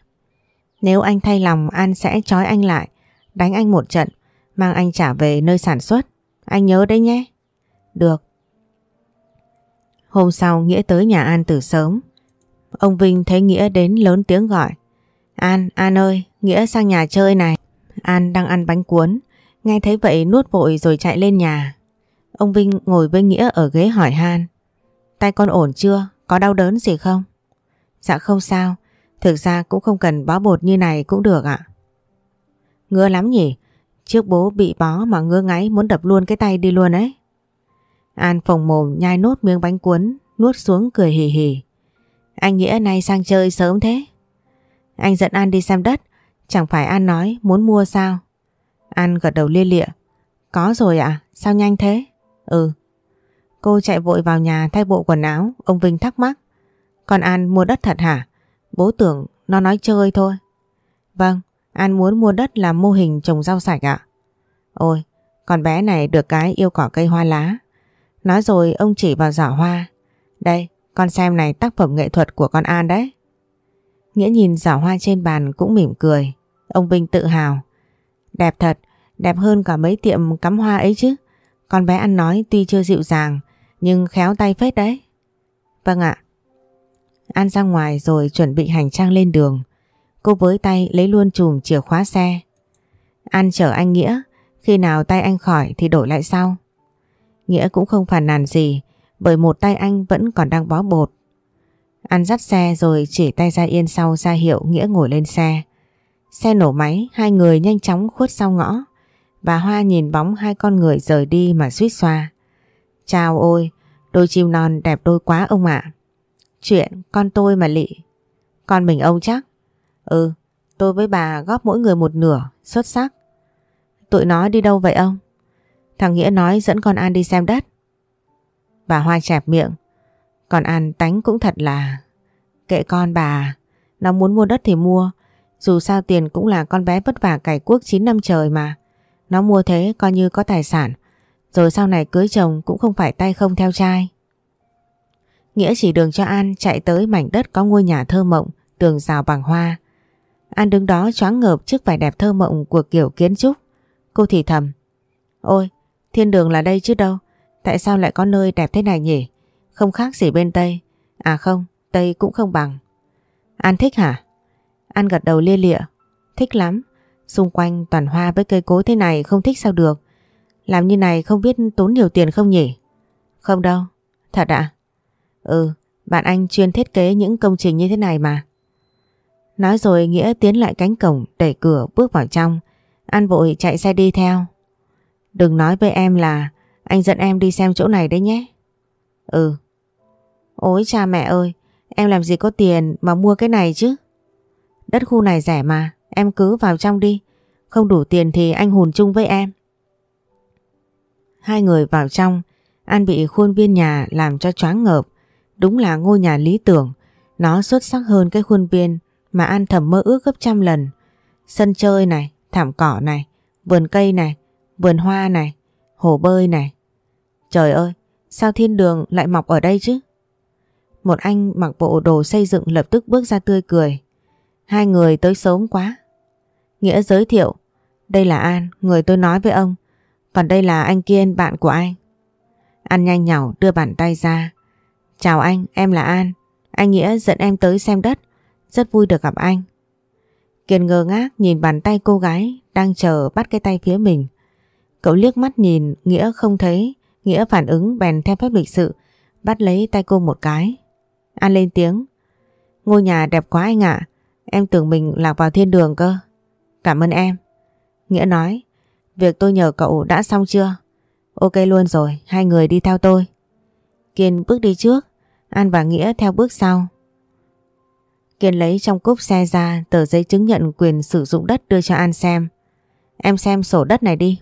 Nếu anh thay lòng An sẽ trói anh lại, đánh anh một trận, mang anh trả về nơi sản xuất. Anh nhớ đấy nhé. Được. Hôm sau Nghĩa tới nhà An từ sớm. Ông Vinh thấy Nghĩa đến lớn tiếng gọi. An, An ơi, Nghĩa sang nhà chơi này. An đang ăn bánh cuốn. Nghe thấy vậy nuốt vội rồi chạy lên nhà. Ông Vinh ngồi với Nghĩa ở ghế hỏi Han. Tay con ổn chưa? Có đau đớn gì không? Dạ không sao. Thực ra cũng không cần bó bột như này cũng được ạ. Ngứa lắm nhỉ? Trước bố bị bó mà ngứa ngáy muốn đập luôn cái tay đi luôn ấy. An phồng mồm nhai nốt miếng bánh cuốn, nuốt xuống cười hì hì. Anh Nghĩa nay sang chơi sớm thế. Anh dẫn An đi xem đất, chẳng phải An nói muốn mua sao? An gật đầu lia lịa. Có rồi ạ, sao nhanh thế? Ừ. Cô chạy vội vào nhà thay bộ quần áo, ông Vinh thắc mắc. Còn An mua đất thật hả? Bố tưởng nó nói chơi thôi. Vâng, An muốn mua đất làm mô hình trồng rau sạch ạ. Ôi, con bé này được cái yêu cỏ cây hoa lá. Nói rồi ông chỉ vào giỏ hoa. Đây, con xem này tác phẩm nghệ thuật của con An đấy. Nghĩa nhìn giỏ hoa trên bàn cũng mỉm cười. Ông Vinh tự hào. Đẹp thật, đẹp hơn cả mấy tiệm cắm hoa ấy chứ. Con bé ăn nói tuy chưa dịu dàng, nhưng khéo tay phết đấy. Vâng ạ. An ra ngoài rồi chuẩn bị hành trang lên đường. Cô với tay lấy luôn chùm chìa khóa xe. An chở anh Nghĩa, khi nào tay anh khỏi thì đổi lại sau. Nghĩa cũng không phản nàn gì, bởi một tay anh vẫn còn đang bó bột. An dắt xe rồi chỉ tay ra yên sau ra hiệu Nghĩa ngồi lên xe. Xe nổ máy, hai người nhanh chóng khuất sau ngõ. Bà Hoa nhìn bóng hai con người rời đi mà suýt xoa. Chào ôi, đôi chim non đẹp đôi quá ông ạ. Chuyện con tôi mà lị. Con mình ông chắc. Ừ, tôi với bà góp mỗi người một nửa, xuất sắc. Tụi nó đi đâu vậy ông? Thằng Nghĩa nói dẫn con An đi xem đất. Bà Hoa chẹp miệng. Còn An tánh cũng thật là... Kệ con bà, nó muốn mua đất thì mua. Dù sao tiền cũng là con bé vất vả cải quốc 9 năm trời mà. Nó mua thế coi như có tài sản. Rồi sau này cưới chồng cũng không phải tay không theo trai. Nghĩa chỉ đường cho An chạy tới mảnh đất có ngôi nhà thơ mộng, tường rào bằng hoa. An đứng đó choáng ngợp trước vẻ đẹp thơ mộng của kiểu kiến trúc. Cô thì thầm. Ôi, thiên đường là đây chứ đâu. Tại sao lại có nơi đẹp thế này nhỉ? Không khác gì bên Tây. À không, Tây cũng không bằng. An thích hả? An gật đầu lia lịa. Thích lắm. Xung quanh toàn hoa với cây cối thế này không thích sao được. Làm như này không biết tốn nhiều tiền không nhỉ? Không đâu. Thật ạ? Ừ, bạn anh chuyên thiết kế những công trình như thế này mà. Nói rồi Nghĩa tiến lại cánh cổng đẩy cửa bước vào trong. An vội chạy xe đi theo. Đừng nói với em là anh dẫn em đi xem chỗ này đấy nhé. Ừ. Ôi cha mẹ ơi, em làm gì có tiền mà mua cái này chứ? Đất khu này rẻ mà, em cứ vào trong đi. Không đủ tiền thì anh hùn chung với em. Hai người vào trong, An bị khuôn viên nhà làm cho choáng ngợp. Đúng là ngôi nhà lý tưởng, nó xuất sắc hơn cái khuôn viên mà An thầm mơ ước gấp trăm lần. Sân chơi này, thảm cỏ này, vườn cây này, vườn hoa này, hồ bơi này. Trời ơi, sao thiên đường lại mọc ở đây chứ? Một anh mặc bộ đồ xây dựng lập tức bước ra tươi cười. Hai người tới sớm quá. Nghĩa giới thiệu, đây là An, người tôi nói với ông. Còn đây là anh Kiên, bạn của anh. An nhanh nhảu đưa bàn tay ra. Chào anh, em là An. Anh Nghĩa dẫn em tới xem đất. Rất vui được gặp anh. Kiên ngơ ngác nhìn bàn tay cô gái đang chờ bắt cái tay phía mình. Cậu liếc mắt nhìn Nghĩa không thấy, Nghĩa phản ứng bèn theo phép lịch sự, bắt lấy tay cô một cái. An lên tiếng. Ngôi nhà đẹp quá anh ạ, em tưởng mình lạc vào thiên đường cơ. Cảm ơn em. Nghĩa nói, việc tôi nhờ cậu đã xong chưa? Ok luôn rồi, hai người đi theo tôi. Kiên bước đi trước, An và Nghĩa theo bước sau. Kiên lấy trong cốp xe ra tờ giấy chứng nhận quyền sử dụng đất đưa cho An xem. Em xem sổ đất này đi.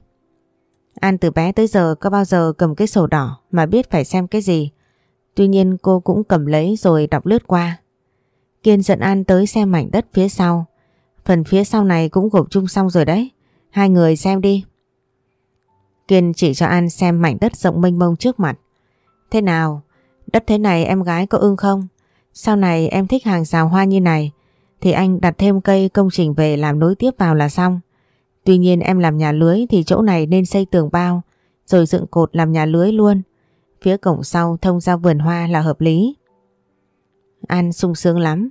An từ bé tới giờ có bao giờ cầm cái sổ đỏ mà biết phải xem cái gì. Tuy nhiên cô cũng cầm lấy rồi đọc lướt qua. Kiên dẫn An tới xem mảnh đất phía sau. Phần phía sau này cũng gộp chung xong rồi đấy. Hai người xem đi. Kiên chỉ cho An xem mảnh đất rộng mênh mông trước mặt. Thế nào? Đất thế này em gái có ưng không? Sau này em thích hàng rào hoa như này, thì anh đặt thêm cây công trình về làm nối tiếp vào là xong. Tuy nhiên em làm nhà lưới thì chỗ này nên xây tường bao rồi dựng cột làm nhà lưới luôn. Phía cổng sau thông ra vườn hoa là hợp lý. An sung sướng lắm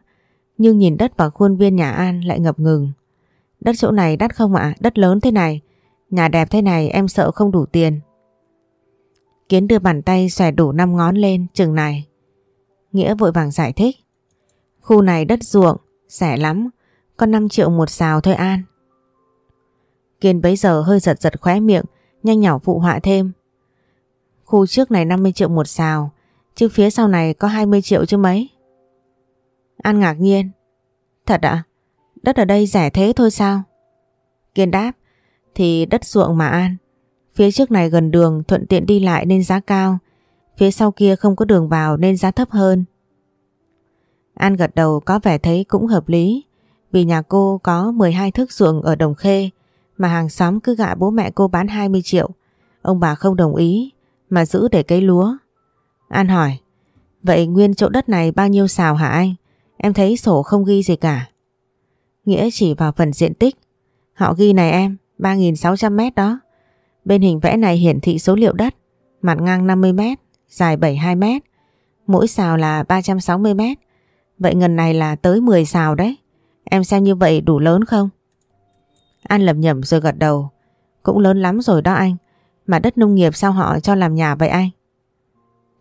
nhưng nhìn đất và khuôn viên nhà An lại ngập ngừng. Đất chỗ này đắt không ạ? Đất lớn thế này. Nhà đẹp thế này em sợ không đủ tiền. Kiến đưa bàn tay xòe đủ năm ngón lên chừng này. Nghĩa vội vàng giải thích. Khu này đất ruộng, rẻ lắm, có 5 triệu một xào thôi An. Kiên bấy giờ hơi giật giật khóe miệng, nhanh nhỏ phụ họa thêm. Khu trước này 50 triệu một xào, chứ phía sau này có 20 triệu chứ mấy. An ngạc nhiên. Thật ạ? Đất ở đây rẻ thế thôi sao? Kiên đáp. Thì đất ruộng mà An. Phía trước này gần đường thuận tiện đi lại nên giá cao. Phía sau kia không có đường vào nên giá thấp hơn. An gật đầu có vẻ thấy cũng hợp lý vì nhà cô có 12 thước ruộng ở Đồng Khê mà hàng xóm cứ gạ bố mẹ cô bán 20 triệu. Ông bà không đồng ý mà giữ để cấy lúa. An hỏi Vậy nguyên chỗ đất này bao nhiêu xào hả anh? Em thấy sổ không ghi gì cả. Nghĩa chỉ vào phần diện tích. Họ ghi này em, 3.600 mét đó. Bên hình vẽ này hiển thị số liệu đất, mặt ngang 50 mét, dài 72 mét. Mỗi xào là 360 mét. Vậy ngần này là tới 10 xào đấy. Em xem như vậy đủ lớn không? An lầm nhầm rồi gật đầu. Cũng lớn lắm rồi đó anh. Mà đất nông nghiệp sao họ cho làm nhà vậy anh?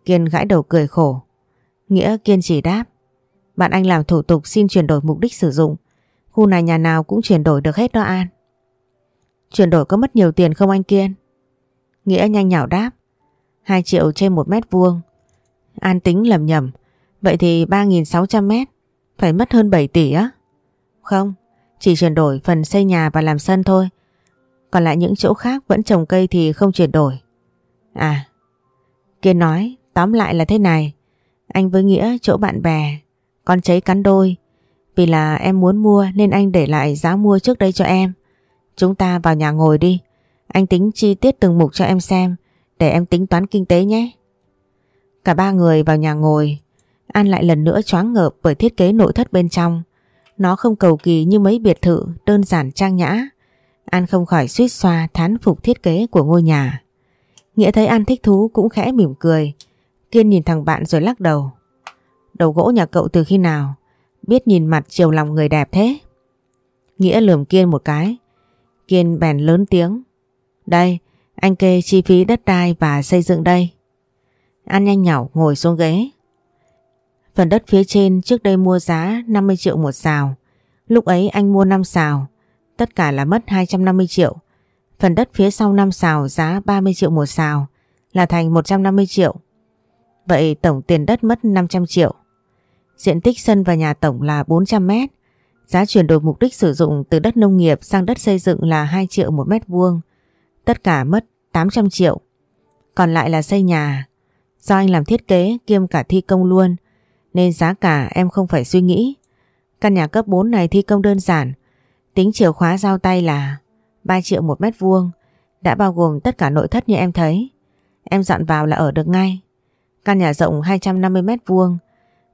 Kiên gãi đầu cười khổ. Nghĩa kiên chỉ đáp. Bạn anh làm thủ tục xin chuyển đổi mục đích sử dụng. Khu này nhà nào cũng chuyển đổi được hết đó An. Chuyển đổi có mất nhiều tiền không anh Kiên? Nghĩa nhanh nhảu đáp. 2 triệu trên một mét vuông. An tính lầm nhầm. Vậy thì 3.600 mét. Phải mất hơn 7 tỷ á? Không, chỉ chuyển đổi phần xây nhà và làm sân thôi. Còn lại những chỗ khác vẫn trồng cây thì không chuyển đổi. À, Kiên nói, tóm lại là thế này. Anh với Nghĩa chỗ bạn bè, con cháy cắn đôi. Vì là em muốn mua nên anh để lại giá mua trước đây cho em. Chúng ta vào nhà ngồi đi. Anh tính chi tiết từng mục cho em xem để em tính toán kinh tế nhé. Cả ba người vào nhà ngồi. An lại lần nữa choáng ngợp bởi thiết kế nội thất bên trong. Nó không cầu kỳ như mấy biệt thự đơn giản trang nhã. An không khỏi suýt xoa thán phục thiết kế của ngôi nhà. Nghĩa thấy An thích thú cũng khẽ mỉm cười. Kiên nhìn thằng bạn rồi lắc đầu. Đầu gỗ nhà cậu từ khi nào? Biết nhìn mặt chiều lòng người đẹp thế. Nghĩa lườm Kiên một cái. Kiên bèn lớn tiếng. Đây, anh kê chi phí đất đai và xây dựng đây. An nhanh nhảu ngồi xuống ghế. Phần đất phía trên trước đây mua giá 50 triệu một xào. Lúc ấy anh mua 5 xào. Tất cả là mất 250 triệu. Phần đất phía sau 5 xào giá 30 triệu một xào. Là thành 150 triệu. Vậy tổng tiền đất mất 500 triệu. Diện tích sân và nhà tổng là 400 mét. Giá chuyển đổi mục đích sử dụng từ đất nông nghiệp sang đất xây dựng là 2 triệu một mét vuông. Tất cả mất 800 triệu. Còn lại là xây nhà. Do anh làm thiết kế kiêm cả thi công luôn nên giá cả em không phải suy nghĩ. Căn nhà cấp 4 này thi công đơn giản. Tính chìa khóa giao tay là 3 triệu một mét vuông. Đã bao gồm tất cả nội thất như em thấy. Em dọn vào là ở được ngay. Căn nhà rộng 250 mét vuông.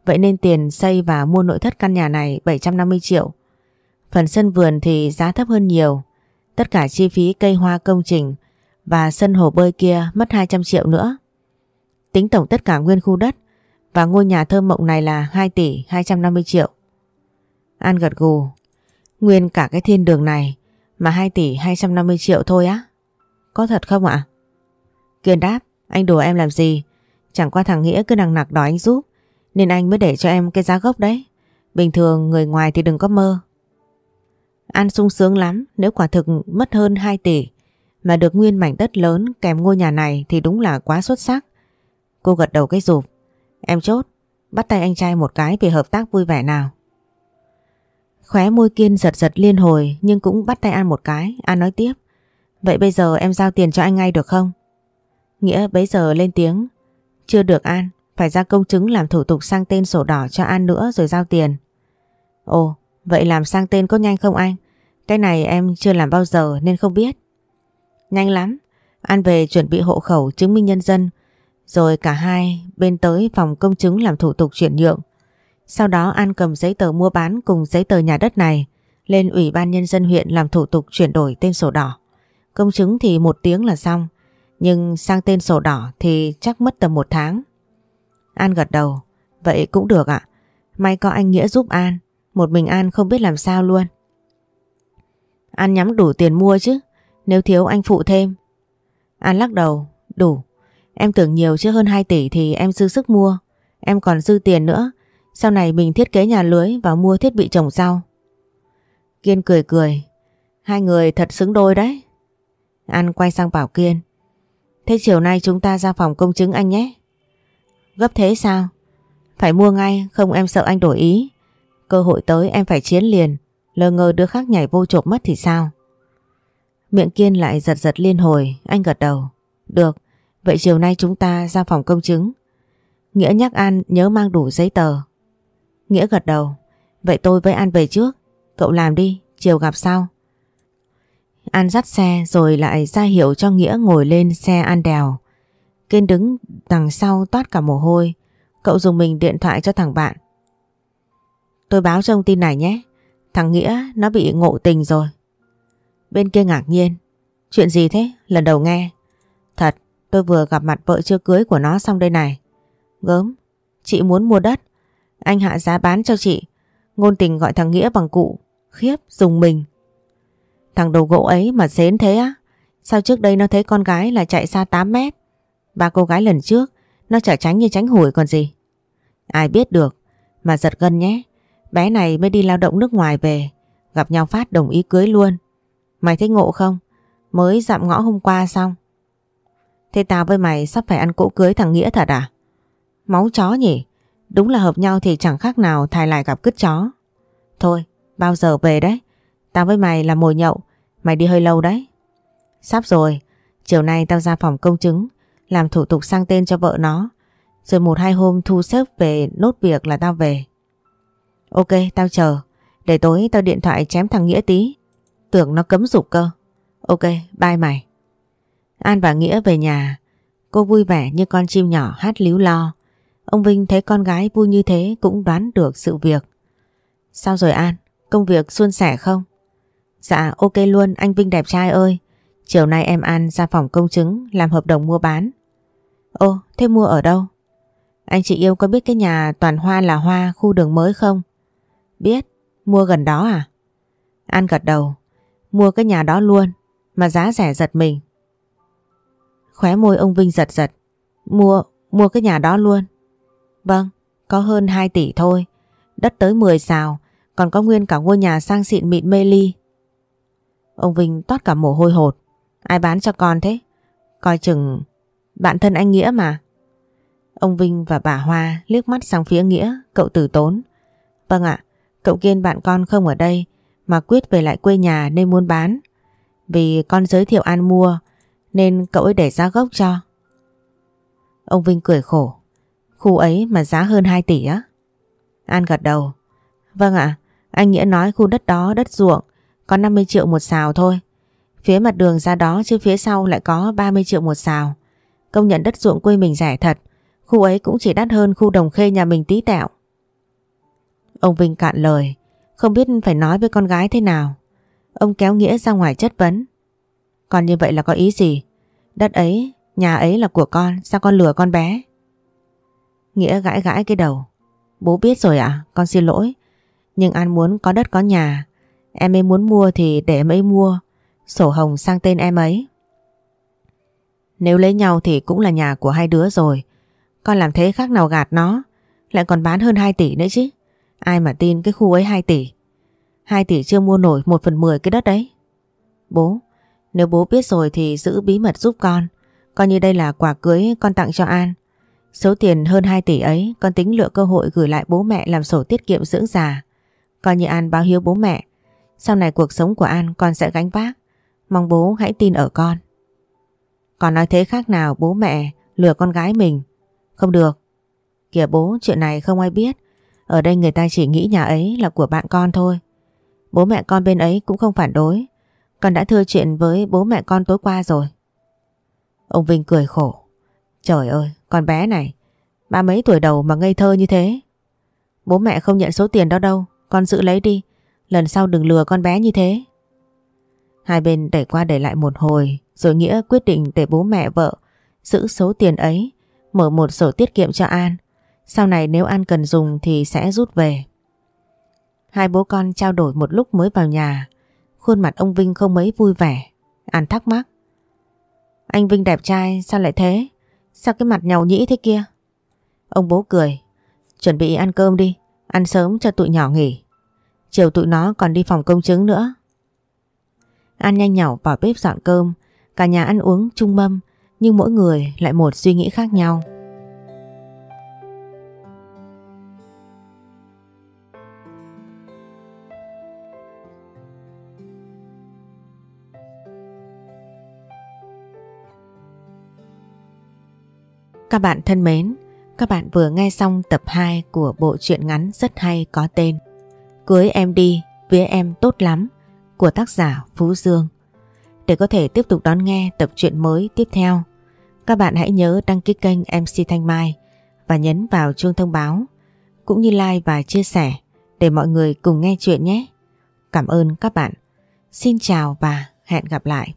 Vậy nên tiền xây và mua nội thất căn nhà này 750 triệu. Phần sân vườn thì giá thấp hơn nhiều. Tất cả chi phí cây hoa công trình và sân hồ bơi kia mất 200 triệu nữa. Tính tổng tất cả nguyên khu đất và ngôi nhà thơ mộng này là 2 tỷ 250 triệu. An gật gù. Nguyên cả cái thiên đường này mà 2 tỷ 250 triệu thôi á. Có thật không ạ? Kiên đáp, anh đùa em làm gì? Chẳng qua thằng Nghĩa cứ nằng nặc đòi anh giúp. Nên anh mới để cho em cái giá gốc đấy. Bình thường người ngoài thì đừng có mơ. An sung sướng lắm nếu quả thực mất hơn 2 tỷ mà được nguyên mảnh đất lớn kèm ngôi nhà này thì đúng là quá xuất sắc. Cô gật đầu cái rụp. Em chốt, bắt tay anh trai một cái về hợp tác vui vẻ nào. Khóe môi kiên giật giật liên hồi nhưng cũng bắt tay An một cái. An nói tiếp. Vậy bây giờ em giao tiền cho anh ngay được không? Nghĩa bấy giờ lên tiếng. Chưa được An, phải ra công chứng làm thủ tục sang tên sổ đỏ cho An nữa rồi giao tiền. Ồ, vậy làm sang tên có nhanh không anh? Cái này em chưa làm bao giờ nên không biết. Nhanh lắm, An về chuẩn bị hộ khẩu chứng minh nhân dân rồi cả hai bên tới phòng công chứng làm thủ tục chuyển nhượng. Sau đó An cầm giấy tờ mua bán cùng giấy tờ nhà đất này lên Ủy ban Nhân dân huyện làm thủ tục chuyển đổi tên sổ đỏ. Công chứng thì một tiếng là xong, nhưng sang tên sổ đỏ thì chắc mất tầm một tháng. An gật đầu, vậy cũng được ạ. May có anh Nghĩa giúp An, một mình An không biết làm sao luôn. An nhắm đủ tiền mua chứ, nếu thiếu anh phụ thêm. An lắc đầu, đủ, Em tưởng nhiều chứ hơn 2 tỷ thì em dư sức mua. Em còn dư tiền nữa. Sau này mình thiết kế nhà lưới và mua thiết bị trồng rau. Kiên cười cười. Hai người thật xứng đôi đấy. An quay sang bảo Kiên. Thế chiều nay chúng ta ra phòng công chứng anh nhé. Gấp thế sao? Phải mua ngay, không em sợ anh đổi ý. Cơ hội tới em phải chiến liền. Lờ ngờ đứa khác nhảy vô chộp mất thì sao? Miệng Kiên lại giật giật liên hồi. Anh gật đầu. Được. Vậy chiều nay chúng ta ra phòng công chứng. Nghĩa nhắc An nhớ mang đủ giấy tờ. Nghĩa gật đầu. Vậy tôi với An về trước. Cậu làm đi, chiều gặp sau. An dắt xe rồi lại ra hiệu cho Nghĩa ngồi lên xe An đèo. Kiên đứng đằng sau toát cả mồ hôi. Cậu dùng mình điện thoại cho thằng bạn. Tôi báo cho ông tin này nhé. Thằng Nghĩa nó bị ngộ tình rồi. Bên kia ngạc nhiên. Chuyện gì thế? Lần đầu nghe. Thật, tôi vừa gặp mặt vợ chưa cưới của nó xong đây này. Gớm, chị muốn mua đất. Anh hạ giá bán cho chị. Ngôn tình gọi thằng Nghĩa bằng cụ. Khiếp, dùng mình. Thằng đầu gỗ ấy mà xến thế á? Sao trước đây nó thấy con gái là chạy xa 8 mét? Ba cô gái lần trước, nó chả tránh như tránh hủi còn gì. Ai biết được, mà giật gân nhé. Bé này mới đi lao động nước ngoài về, gặp nhau phát đồng ý cưới luôn. Mày thấy ngộ không? Mới dạm ngõ hôm qua xong. Thế tao với mày sắp phải ăn cỗ cưới thằng Nghĩa thật à? Máu chó nhỉ? Đúng là hợp nhau thì chẳng khác nào thay lại gặp cứt chó. Thôi, bao giờ về đấy? Tao với mày là mồi nhậu, mày đi hơi lâu đấy. Sắp rồi, chiều nay tao ra phòng công chứng, làm thủ tục sang tên cho vợ nó. Rồi một hai hôm thu xếp về nốt việc là tao về. Ok, tao chờ. Để tối tao điện thoại chém thằng Nghĩa tí. Tưởng nó cấm dục cơ. Ok, bye mày. An và Nghĩa về nhà. Cô vui vẻ như con chim nhỏ hát líu lo. Ông Vinh thấy con gái vui như thế cũng đoán được sự việc. Sao rồi An? Công việc suôn sẻ không? Dạ ok luôn anh Vinh đẹp trai ơi. Chiều nay em An ra phòng công chứng làm hợp đồng mua bán. Ô, thế mua ở đâu? Anh chị yêu có biết cái nhà toàn hoa là hoa khu đường mới không? Biết, mua gần đó à? An gật đầu, mua cái nhà đó luôn, mà giá rẻ giật mình. Khóe môi ông Vinh giật giật, mua, mua cái nhà đó luôn. Vâng, có hơn 2 tỷ thôi, đất tới 10 xào, còn có nguyên cả ngôi nhà sang xịn mịn mê ly. Ông Vinh toát cả mồ hôi hột, ai bán cho con thế? Coi chừng bạn thân anh Nghĩa mà. Ông Vinh và bà Hoa liếc mắt sang phía Nghĩa, cậu tử tốn. Vâng ạ, cậu kiên bạn con không ở đây mà quyết về lại quê nhà nên muốn bán. Vì con giới thiệu An mua nên cậu ấy để giá gốc cho. Ông Vinh cười khổ. Khu ấy mà giá hơn 2 tỷ á. An gật đầu. Vâng ạ, anh Nghĩa nói khu đất đó đất ruộng có 50 triệu một xào thôi. Phía mặt đường ra đó chứ phía sau lại có 30 triệu một xào. Công nhận đất ruộng quê mình rẻ thật. Khu ấy cũng chỉ đắt hơn khu đồng khê nhà mình tí tẹo. Ông Vinh cạn lời, không biết phải nói với con gái thế nào. Ông kéo Nghĩa ra ngoài chất vấn. Còn như vậy là có ý gì? Đất ấy, nhà ấy là của con, sao con lừa con bé? Nghĩa gãi gãi cái đầu. Bố biết rồi ạ, con xin lỗi. Nhưng An muốn có đất có nhà. Em ấy muốn mua thì để em ấy mua. Sổ hồng sang tên em ấy. Nếu lấy nhau thì cũng là nhà của hai đứa rồi. Con làm thế khác nào gạt nó. Lại còn bán hơn 2 tỷ nữa chứ. Ai mà tin cái khu ấy 2 tỷ. 2 tỷ chưa mua nổi 1 phần 10 cái đất đấy. Bố, nếu bố biết rồi thì giữ bí mật giúp con. Coi như đây là quà cưới con tặng cho An. Số tiền hơn 2 tỷ ấy con tính lựa cơ hội gửi lại bố mẹ làm sổ tiết kiệm dưỡng già. Coi như An báo hiếu bố mẹ. Sau này cuộc sống của An con sẽ gánh vác. Mong bố hãy tin ở con. Còn nói thế khác nào bố mẹ lừa con gái mình. Không được. Kìa bố, chuyện này không ai biết. Ở đây người ta chỉ nghĩ nhà ấy là của bạn con thôi. Bố mẹ con bên ấy cũng không phản đối. Con đã thưa chuyện với bố mẹ con tối qua rồi. Ông Vinh cười khổ. Trời ơi, con bé này, ba mấy tuổi đầu mà ngây thơ như thế. Bố mẹ không nhận số tiền đó đâu, con giữ lấy đi. Lần sau đừng lừa con bé như thế. Hai bên đẩy qua đẩy lại một hồi, rồi Nghĩa quyết định để bố mẹ vợ giữ số tiền ấy, mở một sổ tiết kiệm cho An. Sau này nếu An cần dùng thì sẽ rút về. Hai bố con trao đổi một lúc mới vào nhà. Khuôn mặt ông Vinh không mấy vui vẻ. An thắc mắc. Anh Vinh đẹp trai, sao lại thế? Sao cái mặt nhàu nhĩ thế kia? Ông bố cười. Chuẩn bị ăn cơm đi. Ăn sớm cho tụi nhỏ nghỉ. Chiều tụi nó còn đi phòng công chứng nữa. An nhanh nhỏ vào bếp dọn cơm. Cả nhà ăn uống chung mâm. Nhưng mỗi người lại một suy nghĩ khác nhau. Các bạn thân mến, Các bạn vừa nghe xong tập 2 của bộ truyện ngắn rất hay có tên Cưới em đi, với em tốt lắm của tác giả Phú Dương. Để có thể tiếp tục đón nghe tập truyện mới tiếp theo, các bạn hãy nhớ đăng ký kênh MC Thanh Mai và nhấn vào chuông thông báo cũng như like và chia sẻ để mọi người cùng nghe chuyện nhé. Cảm ơn các bạn. Xin chào và hẹn gặp lại.